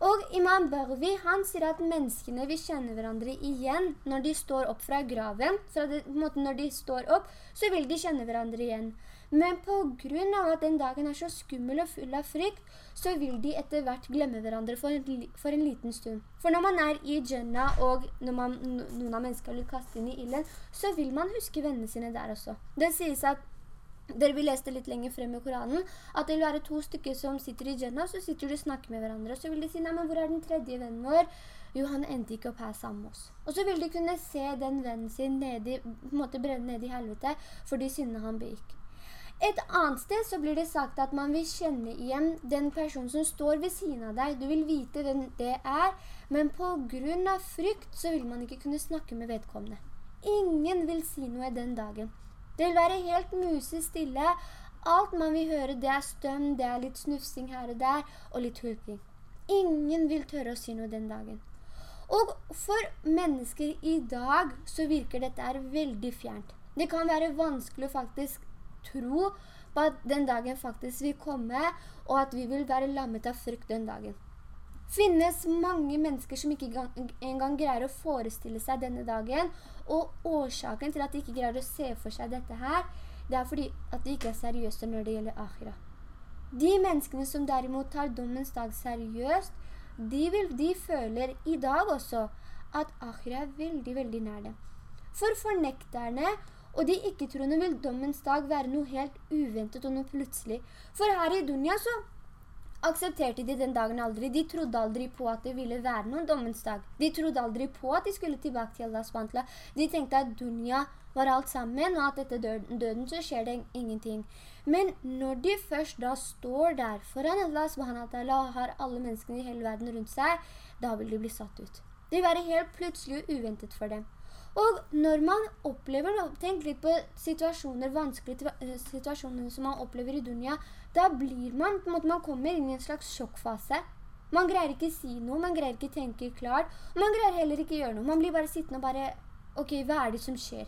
S1: Og Imam Barvi, han sier at menneskene vil kjenne hverandre igjen når de står opp fra graven. Fra det, når de står opp, så vil de kjenne hverandre igjen. Men på grunn av at den dagen er så skummel og full av frykt, så vil de etter hvert glemme hverandre for en, for en liten stund. For når man er i Jannah, og når man, noen av menneskene blir kastet inn i illen, så vil man huske vennene sine der også. Det sies at dere vil lese litt lenger frem i Koranen, at det vil være to stykker som sitter i Jannah, så sitter de og snakker med hverandre, så vil de si, nei, men hvor er den tredje vennen vår? Jo, han endte ikke opp her sammen med oss. Og så vil de kunne se den vennen sin nedi, på en måte brenne ned i helvete, for de syndene han begikk. Et annet sted så blir det sagt at man vil kjenne igjen den personen som står ved siden av deg. Du vil vite hvem det er, men på grunn av frykt så vil man ikke kunne snakke med vedkommende. Ingen vil si noe den dagen. Det vil være helt musestille. Alt man vil høre det er støm, det er litt snufsing her og der, og litt hulking. Ingen vil tørre å si noe den dagen. Og for mennesker i dag så virker dette veldig fjernt. Det kan være vanskelig å faktisk tro på at den dagen faktisk vil komme, og at vi vil være lammet av frykt den dagen. Finnes mange mennesker som ikke engang greier å forestille seg denne dagen, og årsaken til at de ikke greier å se for seg dette her, det er fordi at de ikke er seriøse når det gjelder akhira. De menneskene som derimot tar dommens dag seriøst, de, vil, de føler i dag også at akhira er veldig, veldig nær det. For fornekterne og de ikke-troende vil dommens dag være noe helt uventet og noe plutselig. For her i Dunja så aksepterte de den dagen aldri. De trodde aldri på at det ville være noen dommens dag. De trodde aldri på at de skulle tilbake til Allahs vantla. De tenkte at Dunja var alt sammen, og at etter døden, så skjer det ingenting. Men når de først da står der foran Allah subhanahu og har alle menneskene i hele verden rundt seg, da vil de bli satt ut. Det vil være helt plutselig og uventet for dem. Og når man opplever, tenk litt på situasjoner, vanskelige eh, situasjoner som man opplever i dunia, da blir man, på en måte, man kommer inn i en slags sjokkfase. Man greier ikke si noe, man greier ikke tenke klart, man greier heller ikke gjøre noe. Man blir bare sittende og bare, ok, hva er det som skjer?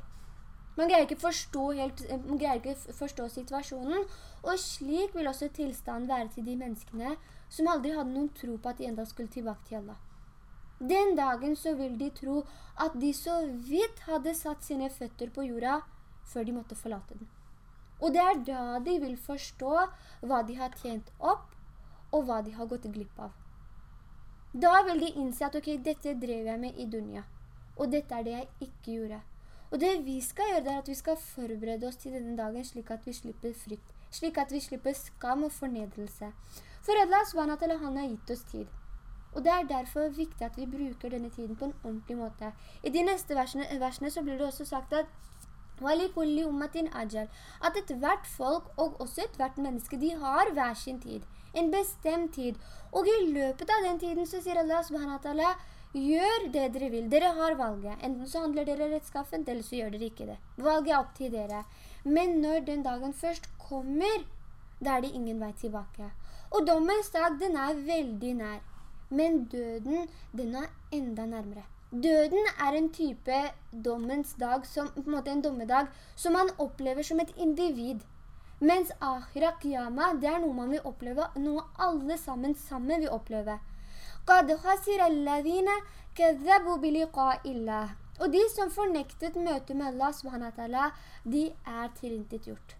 S1: Man greier ikke forstå, helt, greier ikke forstå situasjonen, og slik vil også tilstanden være til de menneskene som aldri hadde noen tro på at de enda skulle tilbake til Allah. Den dagen så vil de tro at de så vidt hadde satt sine føtter på jorda før de måtte forlate den. Og det er da de vil forstå hva de har tjent opp, og hva de har gått glipp av. Da vil de innse at ok, dette drev jeg med i dunja, og dette er det jeg ikke gjorde. Og det vi skal gjøre, er at vi skal forberede oss til denne dagen slik at vi slipper frykt. Slik at vi slipper skam og fornedrelse. For Allah SWT, han har gitt oss tid. Og det er derfor viktig at vi bruker denne tiden på en ordentlig måte. I de neste versene, versene så blir det også sagt at at et hvert folk og også et hvert menneske, de har hver sin tid. En bestemt tid. Og i løpet av den tiden så sier Allah subhanahu Gjør det dere vil. Dere har valget. Enten så handler dere rettskaffent, eller så gjør dere ikke det. Valget er opp til dere. Men når den dagen først kommer, da er det ingen vei tilbake. Og dommens dag, den er veldig nær Men døden, den er enda nærmere. Døden er en type dommens dag, som, på en måte en dommedag, som man opplever som et individ. Mens akhira qiyama, det er noe man vil oppleve, noe alle sammen sammen vil oppleve. قد خسر الذين كذبوا بلقاء الله og de som fornektet møte med Allah subhanahu de er tilintetgjort.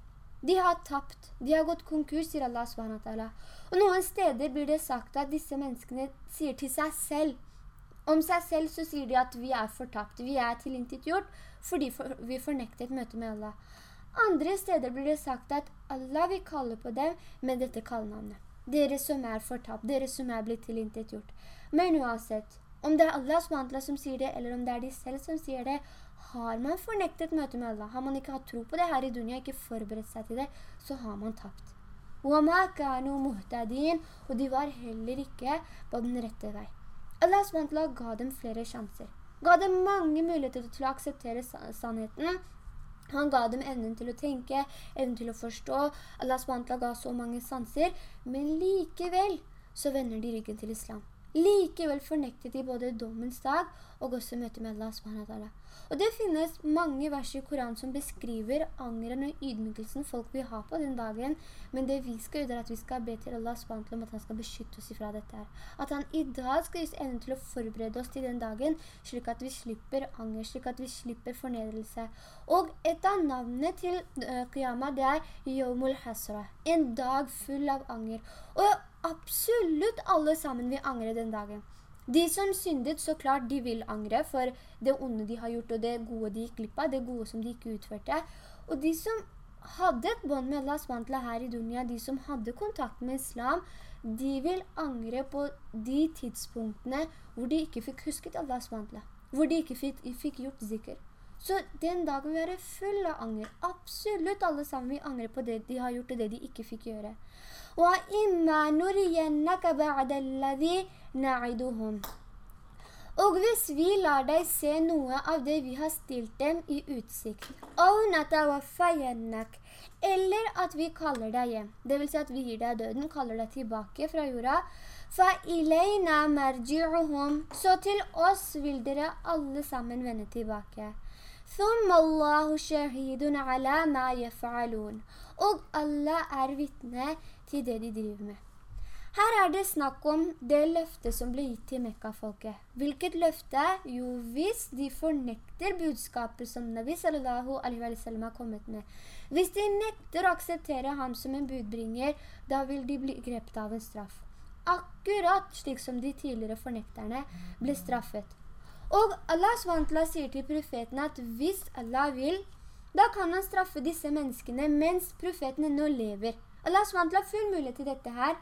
S1: De har tapt. De har gått konkurs, sier Allah subhanahu og noen steder blir det sagt at disse menneskene sier til seg selv. Om seg selv så sier de at vi er fortapt. Vi er tilintetgjort fordi vi fornektet møte med Allah. Andre steder blir det sagt at Allah vil kalle på dem med dette kallnavnet. Dere som er fortapt, dere som er blitt tilintetgjort. Men uansett, om det er Allah som sier det, eller om det er de selv som sier det, har man fornektet møte med Allah, har man ikke hatt tro på det her i dunia, ikke forberedt seg til det, så har man tapt. Og de var heller ikke på den rette vei. Allah SWT ga dem flere sjanser. Ga dem mange muligheter til å akseptere sannheten, han ga dem evnen til å tenke, evnen til å forstå. Allah SWT ga så mange sanser, men likevel så vender de ryggen til islam. Likevel fornektet de både dommens dag og også møte med Allah subhanahu Og det finnes mange vers i Koran som beskriver angren og ydmykelsen folk vil ha på den dagen, men det vi skal gjøre er at vi skal be til Allah subhanahu om at han skal beskytte oss ifra dette her. At han i dag skal gjøre evne til å forberede oss til den dagen, slik at vi slipper anger, slik at vi slipper fornedrelse. Og et av navnene til uh, Qiyama, det er Yomul Hasra, en dag full av anger. Og absolutt alle sammen vil angre den dagen. De som syndet, så klart de vil angre for det onde de har gjort, og det gode de gikk glipp av, det gode som de ikke utførte. Og de som hadde et bånd med Allahs vantla her i dunia, de som hadde kontakt med islam, de vil angre på de tidspunktene hvor de ikke fikk husket Allahs vantla, hvor de ikke fikk, fikk gjort sikker. Så den dagen vil være full av anger. Absolutt alle sammen vil angre på det de har gjort og det de ikke fikk gjøre. وَإِمَّا نُرِيَنَّكَ بَعْدَ الَّذِي نَعِدُهُمْ Og hvis vi lar deg se noe av det vi har stilt dem i utsikt, eller at vi kaller deg hjem, det vil si at vi gir deg døden, kaller deg tilbake fra jorda, så til oss vil dere alle sammen vende tilbake. ثم الله شهيد على ما يفعلون og Allah er vittne til det de driver med. Her er det snakk om det løftet som ble gitt til Mekka-folket. Hvilket løfte? Jo, hvis de fornekter budskapet som Nabi sallallahu alaihi wa sallam har kommet med. Hvis de nekter å akseptere ham som en budbringer, da vil de bli grepet av en straff. Akkurat slik som de tidligere fornekterne ble straffet. Og Allah SWT sier til profeten at hvis Allah vil, da kan han straffe disse menneskene mens profetene nå lever. Allah SWT har full mulighet til dette her.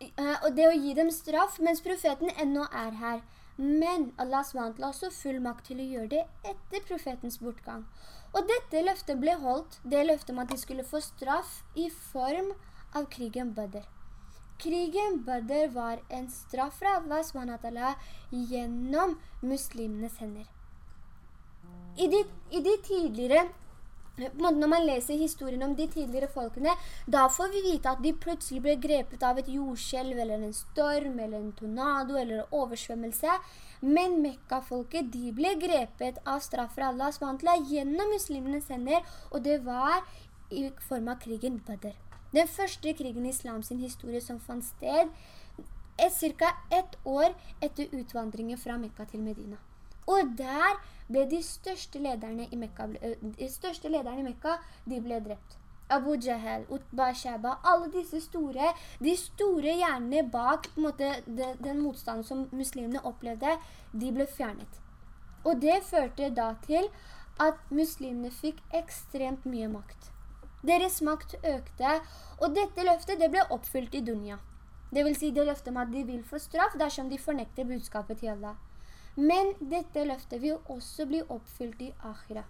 S1: Eh, og det å gi dem straff mens profeten ennå er her. Men Allah SWT har også full makt til å gjøre det etter profetens bortgang. Og dette løftet ble holdt, det løftet om at de skulle få straff i form av krigen Badr. Krigen Badr var en straff fra Allah SWT gjennom muslimenes hender. I de, i de tidligere når man leser historien om de tidligere folkene, da får vi vite at de plutselig ble grepet av et jordskjelv, eller en storm, eller en tornado, eller en oversvømmelse. Men Mekka-folket, de ble grepet av straff fra Allah gjennom muslimenes hender, og det var i form av krigen Badr. Den første krigen i islams historie som fant sted er cirka ett år etter utvandringen fra Mekka til Medina. Og der ble de største lederne i Mekka, de største lederne i Mekka de ble drept. Abu Jahel, Utba, Shaba, alle disse store, de store hjernene bak måte, den, den motstanden som muslimene opplevde, de ble fjernet. Og det førte da til at muslimene fikk ekstremt mye makt. Deres makt økte, og dette løftet det ble oppfylt i dunja. Det vil si det løftet med at de vil få straff dersom de fornekter budskapet til Allah. Men dette løftet vil også bli oppfylt i akhira.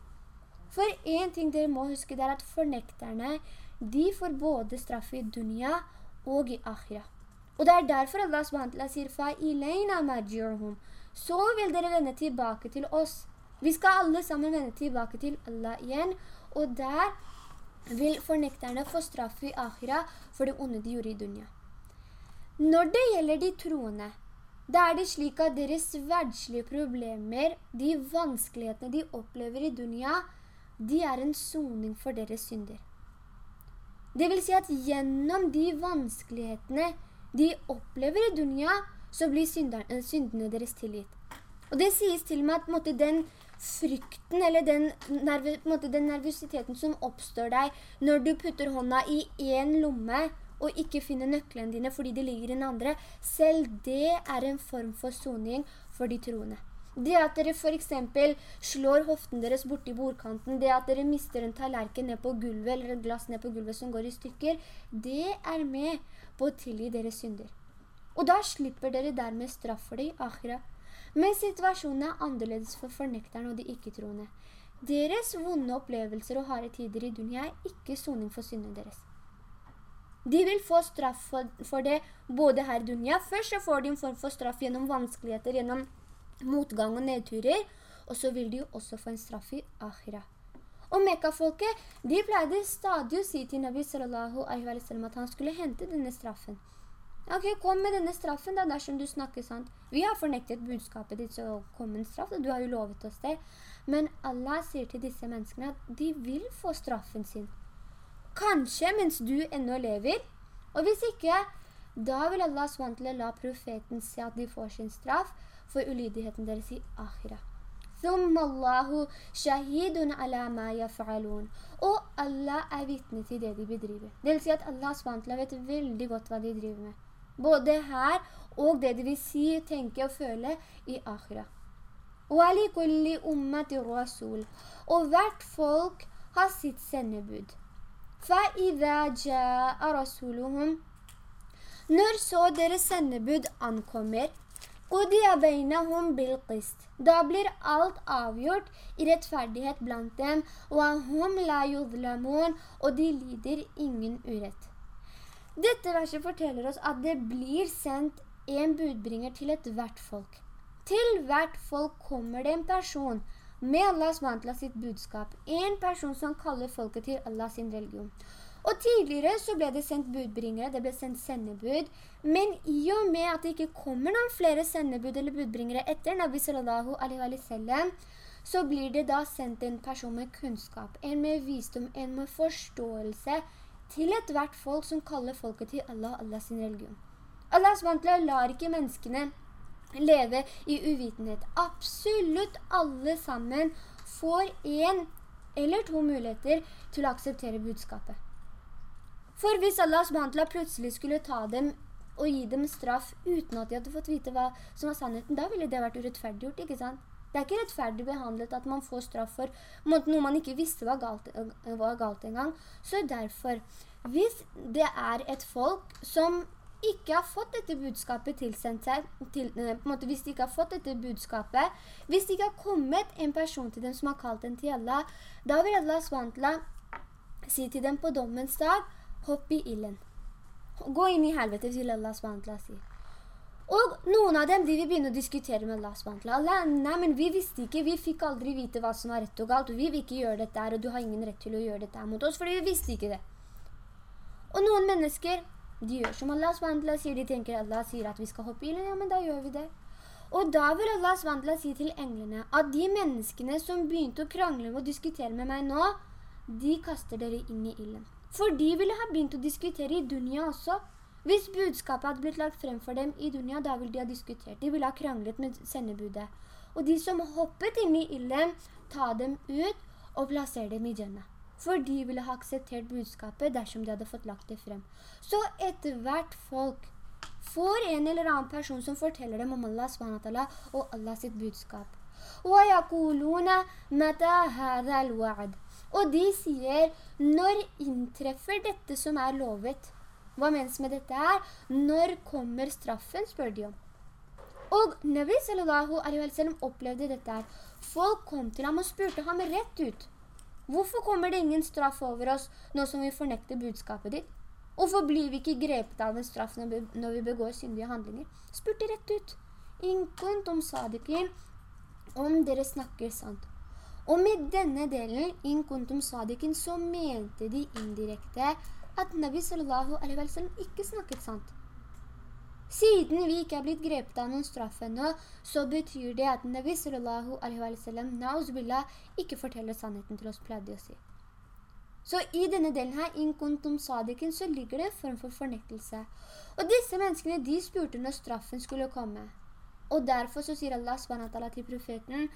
S1: For en ting dere må huske, det er at fornekterne, de får både straff i dunya og i akhira. Og det er derfor Allah SWT sier «Fa'ilayna majirhum». Så vil dere vende tilbake til oss. Vi skal alle sammen vende tilbake til Allah igjen, og der vil fornekterne få straff i akhira for det onde de gjorde i dunya. Når det gjelder de troende, da er det slik at deres verdslige problemer, de vanskelighetene de opplever i dunia, de er en soning for deres synder. Det vil si at gjennom de vanskelighetene de opplever i dunia, så blir syndene deres tilgitt. Og det sies til meg at måtte, den frykten eller den, nerv, måtte, den nervøsiteten som oppstår deg når du putter hånda i en lomme og ikke finner nøklene dine fordi de ligger i den andre, selv det er en form for soning for de troende. Det at dere for eksempel slår hoften deres bort i bordkanten, det at dere mister en tallerken ned på gulvet eller et glass ned på gulvet som går i stykker, det er med på å tilgi deres synder. Og da slipper dere dermed straff for det i akhira. Men situasjonen er annerledes for fornekterne og de ikke-troende. Deres vonde opplevelser og harde tider i dunia er ikke soning for synden deres. De vil få straff for, for, det både her i dunia. Først så får de en form for straff gjennom vanskeligheter, gjennom motgang og nedturer. Og så vil de jo også få en straff i akhira. Og Mekka-folket, de pleide stadig å si til Nabi sallallahu alaihi wa sallam at han skulle hente denne straffen. Ok, kom med denne straffen da, dersom du snakker sant. Vi har fornektet budskapet ditt, så kom en straff, og du har jo lovet oss det. Men Allah sier til disse menneskene at de vil få straffen sin. Kanskje mens du ennå lever, og hvis ikke, da vil Allah SWT la profeten se at de får sin straff for ulydigheten deres i akhira. ثم الله شهيد على ما يفعلون og Allah er vittne til det de bedriver. Det vil si at Allah SWT vet veldig godt hva de driver med. Både her og det de vil si, tenke og føle i akhira. وَلِكُلِّ أُمَّةِ رَسُولِ Og hvert folk har sitt sendebud. فَإِذَا جَاءَ رَسُولُهُمْ Når så deres sendebud ankommer, da blir alt avgjort i rettferdighet blant dem, og de lider ingen urett. Dette verset forteller oss at det blir sendt en budbringer til et hvert folk. Til hvert folk kommer det en person med Allahs vantla sitt budskap. En person som kaller folket til Allahs religion. Og tidligere så ble det sendt budbringere, det ble sendt sendebud, men i og med at det ikke kommer noen flere sendebud eller budbringere etter Nabi sallallahu alaihi wa sallam, så blir det da sendt en person med kunnskap, en med visdom, en med forståelse til et hvert folk som kaller folket til Allah, Allah sin religion. Allah SWT lar ikke menneskene leve i uvitenhet. Absolutt alle sammen får en eller to muligheter til å akseptere budskapet. For hvis Allah SWT plutselig skulle ta dem og gi dem straff uten at de hadde fått vite hva som var sannheten, da ville det vært urettferdiggjort, ikke sant? Det er ikke rettferdig behandlet at man får straff for noe man ikke visste var galt, var galt en gang. Så derfor, hvis det er et folk som ikke har fått dette budskapet tilsendt seg, til, eh, måte, hvis de ikke har fått dette budskapet, hvis det ikke har kommet en person til dem som har kalt den til Allah, da vil Allah SWT si til dem på dommens dag, hopp i illen. Gå inn i helvete, vil Allah SWT si. Og noen av dem, de vil begynne å diskutere med Allah SWT. Allah, nei, men vi visste ikke, vi fikk aldri vite hva som var rett og galt, og vi vil ikke gjøre dette her, og du har ingen rett til å gjøre dette her mot oss, fordi vi visste ikke det. Og noen mennesker, de gjør som Allah SWT sier, de tenker Allah sier at vi skal hoppe i illen, ja, men da gjør vi det. Og da vil Allah SWT si til englene at de menneskene som begynte å krangle og diskutere med meg nå, de kaster dere inn i illen. For de ville ha begynt å diskutere i dunya også. Hvis budskapet hadde blitt lagt frem for dem i dunya, da ville de ha diskutert. De ville ha kranglet med sendebudet. Og de som hoppet inn i illen, ta dem ut og plasser dem i Jannah. For de ville ha akseptert budskapet dersom de hadde fått lagt det frem. Så etter hvert folk får en eller annen person som forteller dem om Allah SWT og Allah sitt budskap. Og de sier, når inntreffer dette som er lovet? Hva mens med dette er? Når kommer straffen, spør de om. Og Nabi sallallahu alaihi wa sallam opplevde dette her. Folk kom til ham og spurte ham rett ut. Hvorfor kommer det ingen straff over oss nå som vi fornekter budskapet ditt? Hvorfor blir vi ikke grepet av en straff når vi begår syndige handlinger? Spurte rett ut. Inkunt om sadikin, om dere snakker sant. Og med denne delen, in kuntum sadikin, så mente de indirekte at Nabi sallallahu alaihi wa sallam ikke snakket sant. Siden vi ikke har blitt grepet av noen straff enda, så betyr det at Nabi sallallahu alaihi wa sallam, na'uzbillah, ikke forteller sannheten til oss, pleide å si. Så i denne delen her, inkontum sadiken, så ligger det en form for fornektelse. Og disse menneskene, de spurte når straffen skulle komme. Og derfor så sier Allah SWT til profeten,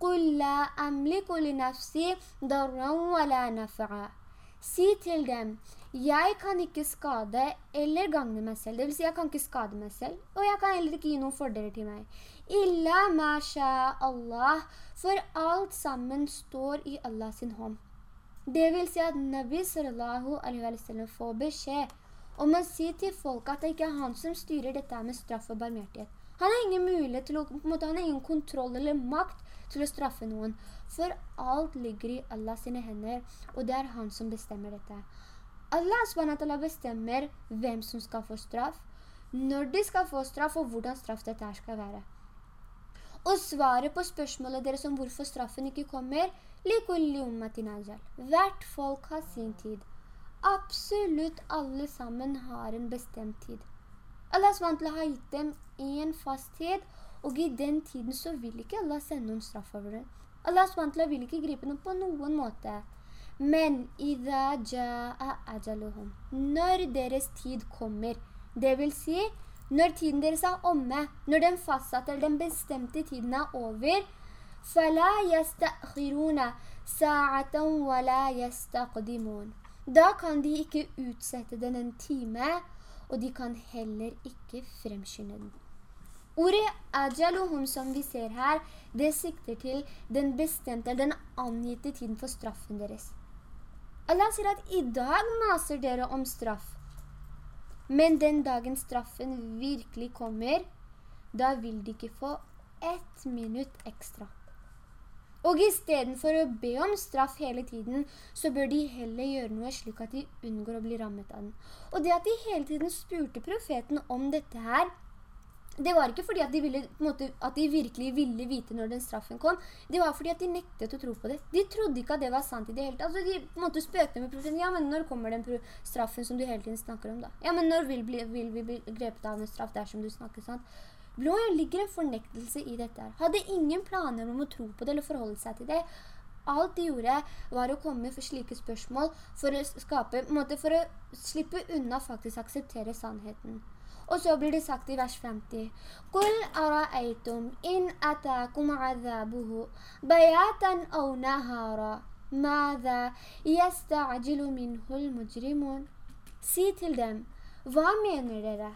S1: «Qul la amliku li nafsi darran wa la nafa'a». Si til dem, jeg kan ikke skade eller gagne meg selv. Det vil si, jeg kan ikke skade meg selv, og jeg kan heller ikke gi noen fordeler til meg. Illa masha Allah, for alt sammen står i Allah sin hånd. Det vil si at Nabi sallallahu alaihi wa sallam får beskjed om å si til folk at det ikke er han som styrer dette med straff og barmhjertighet. Han har ingen mulighet til å, måte, han har ingen kontroll eller makt til å straffe noen. For alt ligger i Allah sine hender, og det er han som bestemmer dette. Allah SWT bestemmer hvem som skal få straff, når de skal få straff, og hvordan straff dette skal være. Og svaret på spørsmålet deres om hvorfor straffen ikke kommer, Hvert folk har sin tid. Absolutt alle sammen har en bestemt tid. Allah SWT har gitt dem en fast tid, og i den tiden så vil ikke Allah sende noen straff over det. Allah SWT vil ikke gripe noen på noen måte. Men idha ja'a ajaluhum. når deres tid kommer, det vil si, når tiden deres er omme, når den fastsatte eller den bestemte tiden er over, fala yasta'khiruna sa'atan wala yastaqdimun. Da kan de ikke utsette den en time, og de kan heller ikke fremskynde den. Ordet ajaluhum som vi ser her, det sikter til den bestemte, den angitte tiden for straffen deres. Allah sier at i dag maser dere om straff. Men den dagen straffen virkelig kommer, da vil de ikke få ett minutt ekstra. Og i stedet for å be om straff hele tiden, så bør de heller gjøre noe slik at de unngår å bli rammet av den. Og det at de hele tiden spurte profeten om dette her, det var ikke fordi at de, ville, måte, at de, virkelig ville vite når den straffen kom. Det var fordi at de nektet å tro på det. De trodde ikke at det var sant i det hele tatt. Altså, de på en måte spøkte med profeten. Ja, men når kommer den straffen som du hele tiden snakker om da? Ja, men når vil, bli, vil vi bli grepet av en straff dersom du snakker sant? Blå ligger en fornektelse i dette her. Hadde ingen planer om å tro på det eller forholde seg til det. Alt de gjorde var å komme for slike spørsmål for å, skape, måte, for å slippe unna faktisk akseptere sannheten. Og så blir det sagt i vers 50. «Kul araeitum in atakum azabuhu bayatan au nahara madha yasta'jilu minhul mujrimun». Si til dem, hva mener dere?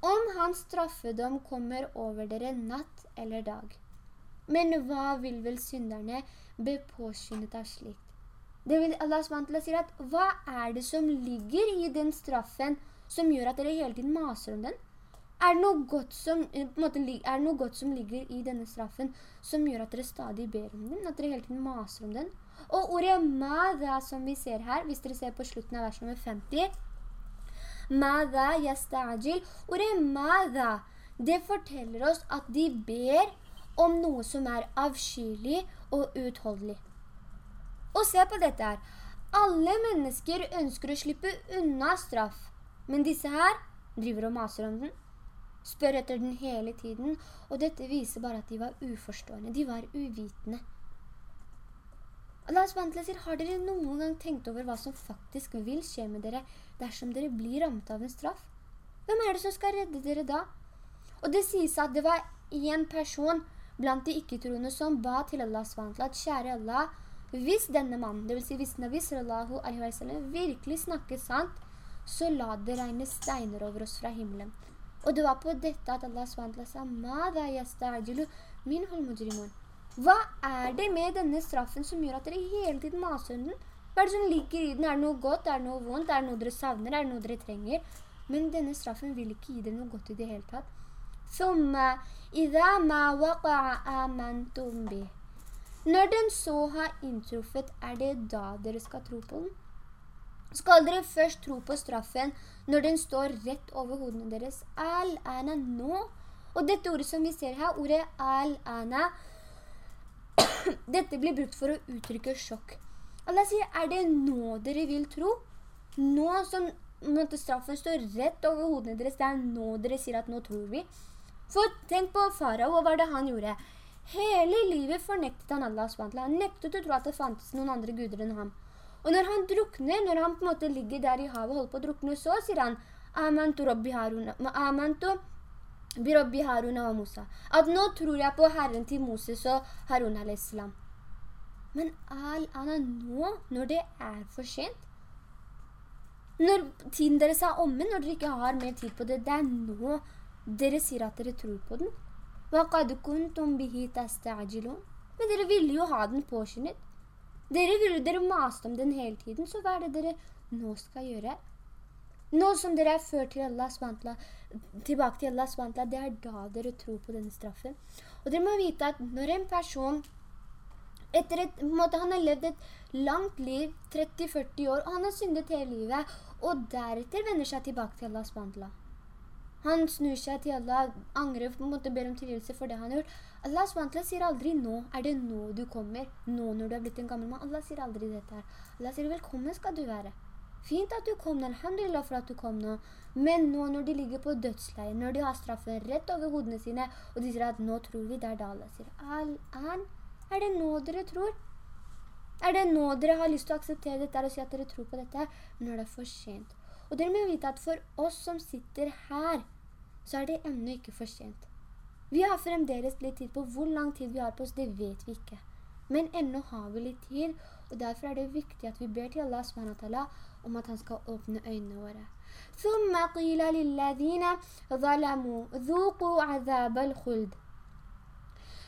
S1: om hans straffedom kommer over dere natt eller dag. Men hva vil vel synderne be påskyndet av slikt? Det vil Allah SWT si at hva er det som ligger i den straffen som gjør at dere hele tiden maser om den? Er det, noe som, måte, er det noe godt som ligger i denne straffen som gjør at dere stadig ber om den? At dere hele tiden maser om den? Og ordet «mada» som vi ser her, hvis dere ser på slutten av vers nummer 50, Mada yasta'jil. Ordet mada, det forteller oss at de ber om noe som er avskyelig og utholdelig. Og se på dette her. Alle mennesker ønsker å slippe unna straff, men disse her driver og maser om den, spør etter den hele tiden, og dette viser bare at de var uforstående, de var uvitende. Allah sier, har dere noen gang tenkt over hva som faktisk vil skje med dere dersom dere blir rammet av en straff? Hvem er det som skal redde dere da? Og det sies at det var en person blant de ikke-troende som ba til Allah SWT at kjære Allah, hvis denne mannen, det vil si hvis Nabi sallallahu alaihi wa sallam, virkelig snakker sant, så la det regne steiner over oss fra himmelen. Og det var på dette at Allah SWT sa, «Mada yastajilu minhul mujrimun». Hva er det med denne straffen som gjør at dere hele tiden maser den? Hva er det som ligger i den? Er det noe godt? Er det noe vondt? Er det noe dere savner? Er det noe dere trenger? Men denne straffen vil ikke gi dere noe godt i det hele tatt. Når den så har inntruffet, er det da dere skal tro på den? Skal dere først tro på straffen når den står rett over hodene deres? Al-ana nå. Og dette ordet som vi ser her, ordet al-ana, dette blir brukt for å uttrykke sjokk. Allah sier, er det nå dere vil tro? Nå som måtte straffen står rett over hodene deres, det er nå dere sier at nå tror vi. For tenk på farao, hva det han gjorde? Hele livet fornektet han Allah SWT. Han nektet å tro at det fantes noen andre guder enn ham. Og når han drukner, når han på en måte ligger der i havet og holder på å drukne, så sier han, Amantu Rabbi Haruna, Amantu Birabbi Haruna og Musa. At nå tror jeg på Herren til Moses og Harun a.s. Men al-ana nå, når det er for sent, når tiden deres er omme, når dere ikke har mer tid på det, det er nå dere sier at dere tror på den. Men dere ville jo ha den påskyndet. Dere ville dere maste om den hele tiden, så hva er det dere nå skal gjøre? Nå som dere er ført til Allah SWT, tilbake til Allah SWT, det er da dere tror på denne straffen. Og dere må vite at når en person, etter et, måte, han har levd et langt liv, 30-40 år, og han har syndet hele livet, og deretter vender seg tilbake til Allah SWT. Han snur seg til Allah, angrer, på en måte ber om tilgivelse for det han har gjort. Allah SWT sier aldri nå, er det nå du kommer? Nå når du har blitt en gammel mann? Allah sier aldri dette her. Allah sier velkommen skal du være. Fint at du kom alhamdulillah for at du kom nå. Men nå når de ligger på dødsleien, når de har straffen rett over hodene sine, og de sier at nå tror vi det er da Allah sier, Al-an, er det nå dere tror? Er det nå dere har lyst til å akseptere dette og si at dere tror på dette? Men nå er det for sent. Og dere må vite at for oss som sitter her, så er det enda ikke for sent. Vi har fremdeles litt tid på hvor lang tid vi har på oss, det vet vi ikke. Men enda har vi litt tid, og derfor er det viktig at vi ber til Allah SWT om at han skal åpne øynene våre. ثم قيل للذين ظلموا ذوقوا عذاب الخلد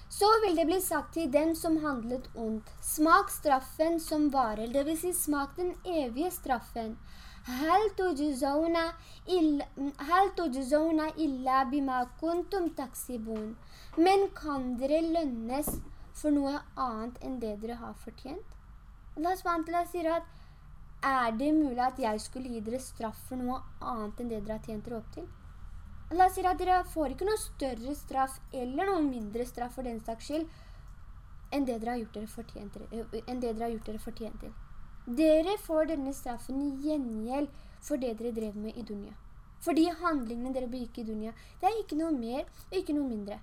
S1: så vil det bli sagt til dem som handlet ondt, smak straffen som varer, det vil si smak den evige straffen. هل تجزون إلا بما كنتم تكسبون Men kan dere lønnes for noe annet enn det dere har fortjent. Allah SWT sier at er det mulig at jeg skulle gi dere straff for noe annet enn det dere har tjent dere opp til? Allah sier at dere får ikke noe større straff eller noe mindre straff for den saks skyld enn det dere har gjort dere fortjent, enn det dere har gjort dere fortjent til. Dere får denne straffen i gjengjeld for det dere drev med i dunya. For de handlingene dere begikk i dunya, det er ikke noe mer og ikke noe mindre.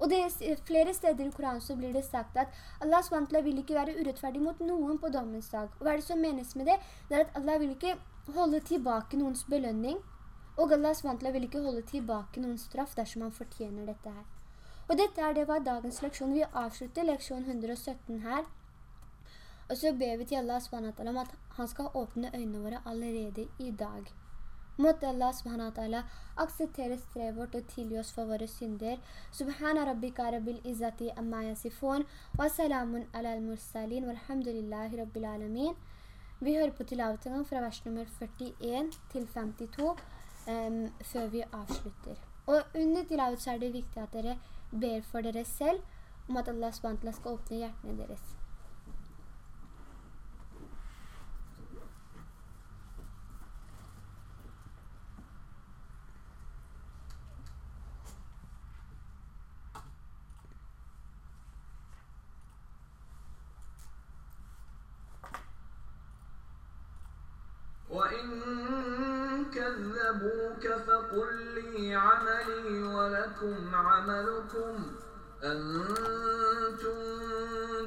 S1: Og det, flere steder i Koranen så blir det sagt at Allah SWT vil ikke være urettferdig mot noen på dommens dag. Og hva er det som menes med det? Det er at Allah vil ikke holde tilbake noens belønning. Og Allah SWT vil ikke holde tilbake noens straff dersom han fortjener dette her. Og dette er det var dagens leksjon. Vi avslutter leksjon 117 her. Og så ber vi til Allah SWT om at han skal åpne øynene våre allerede i dag. Måtte Allah SWT akseptere strevet vårt og tilgi oss for våre synder. Subhana rabbika rabbil izzati amma yasifun. Wa salamun ala al-mursalin. Walhamdulillahi rabbil alamin. Vi hører på tilavet fra vers nummer 41 til 52 um, før vi avslutter. Og under tilavet så er det viktig at dere ber for dere selv om at Allah SWT skal åpne hjertene deres.
S2: لي عملي ولكم عملكم أنتم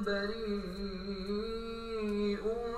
S2: بريئون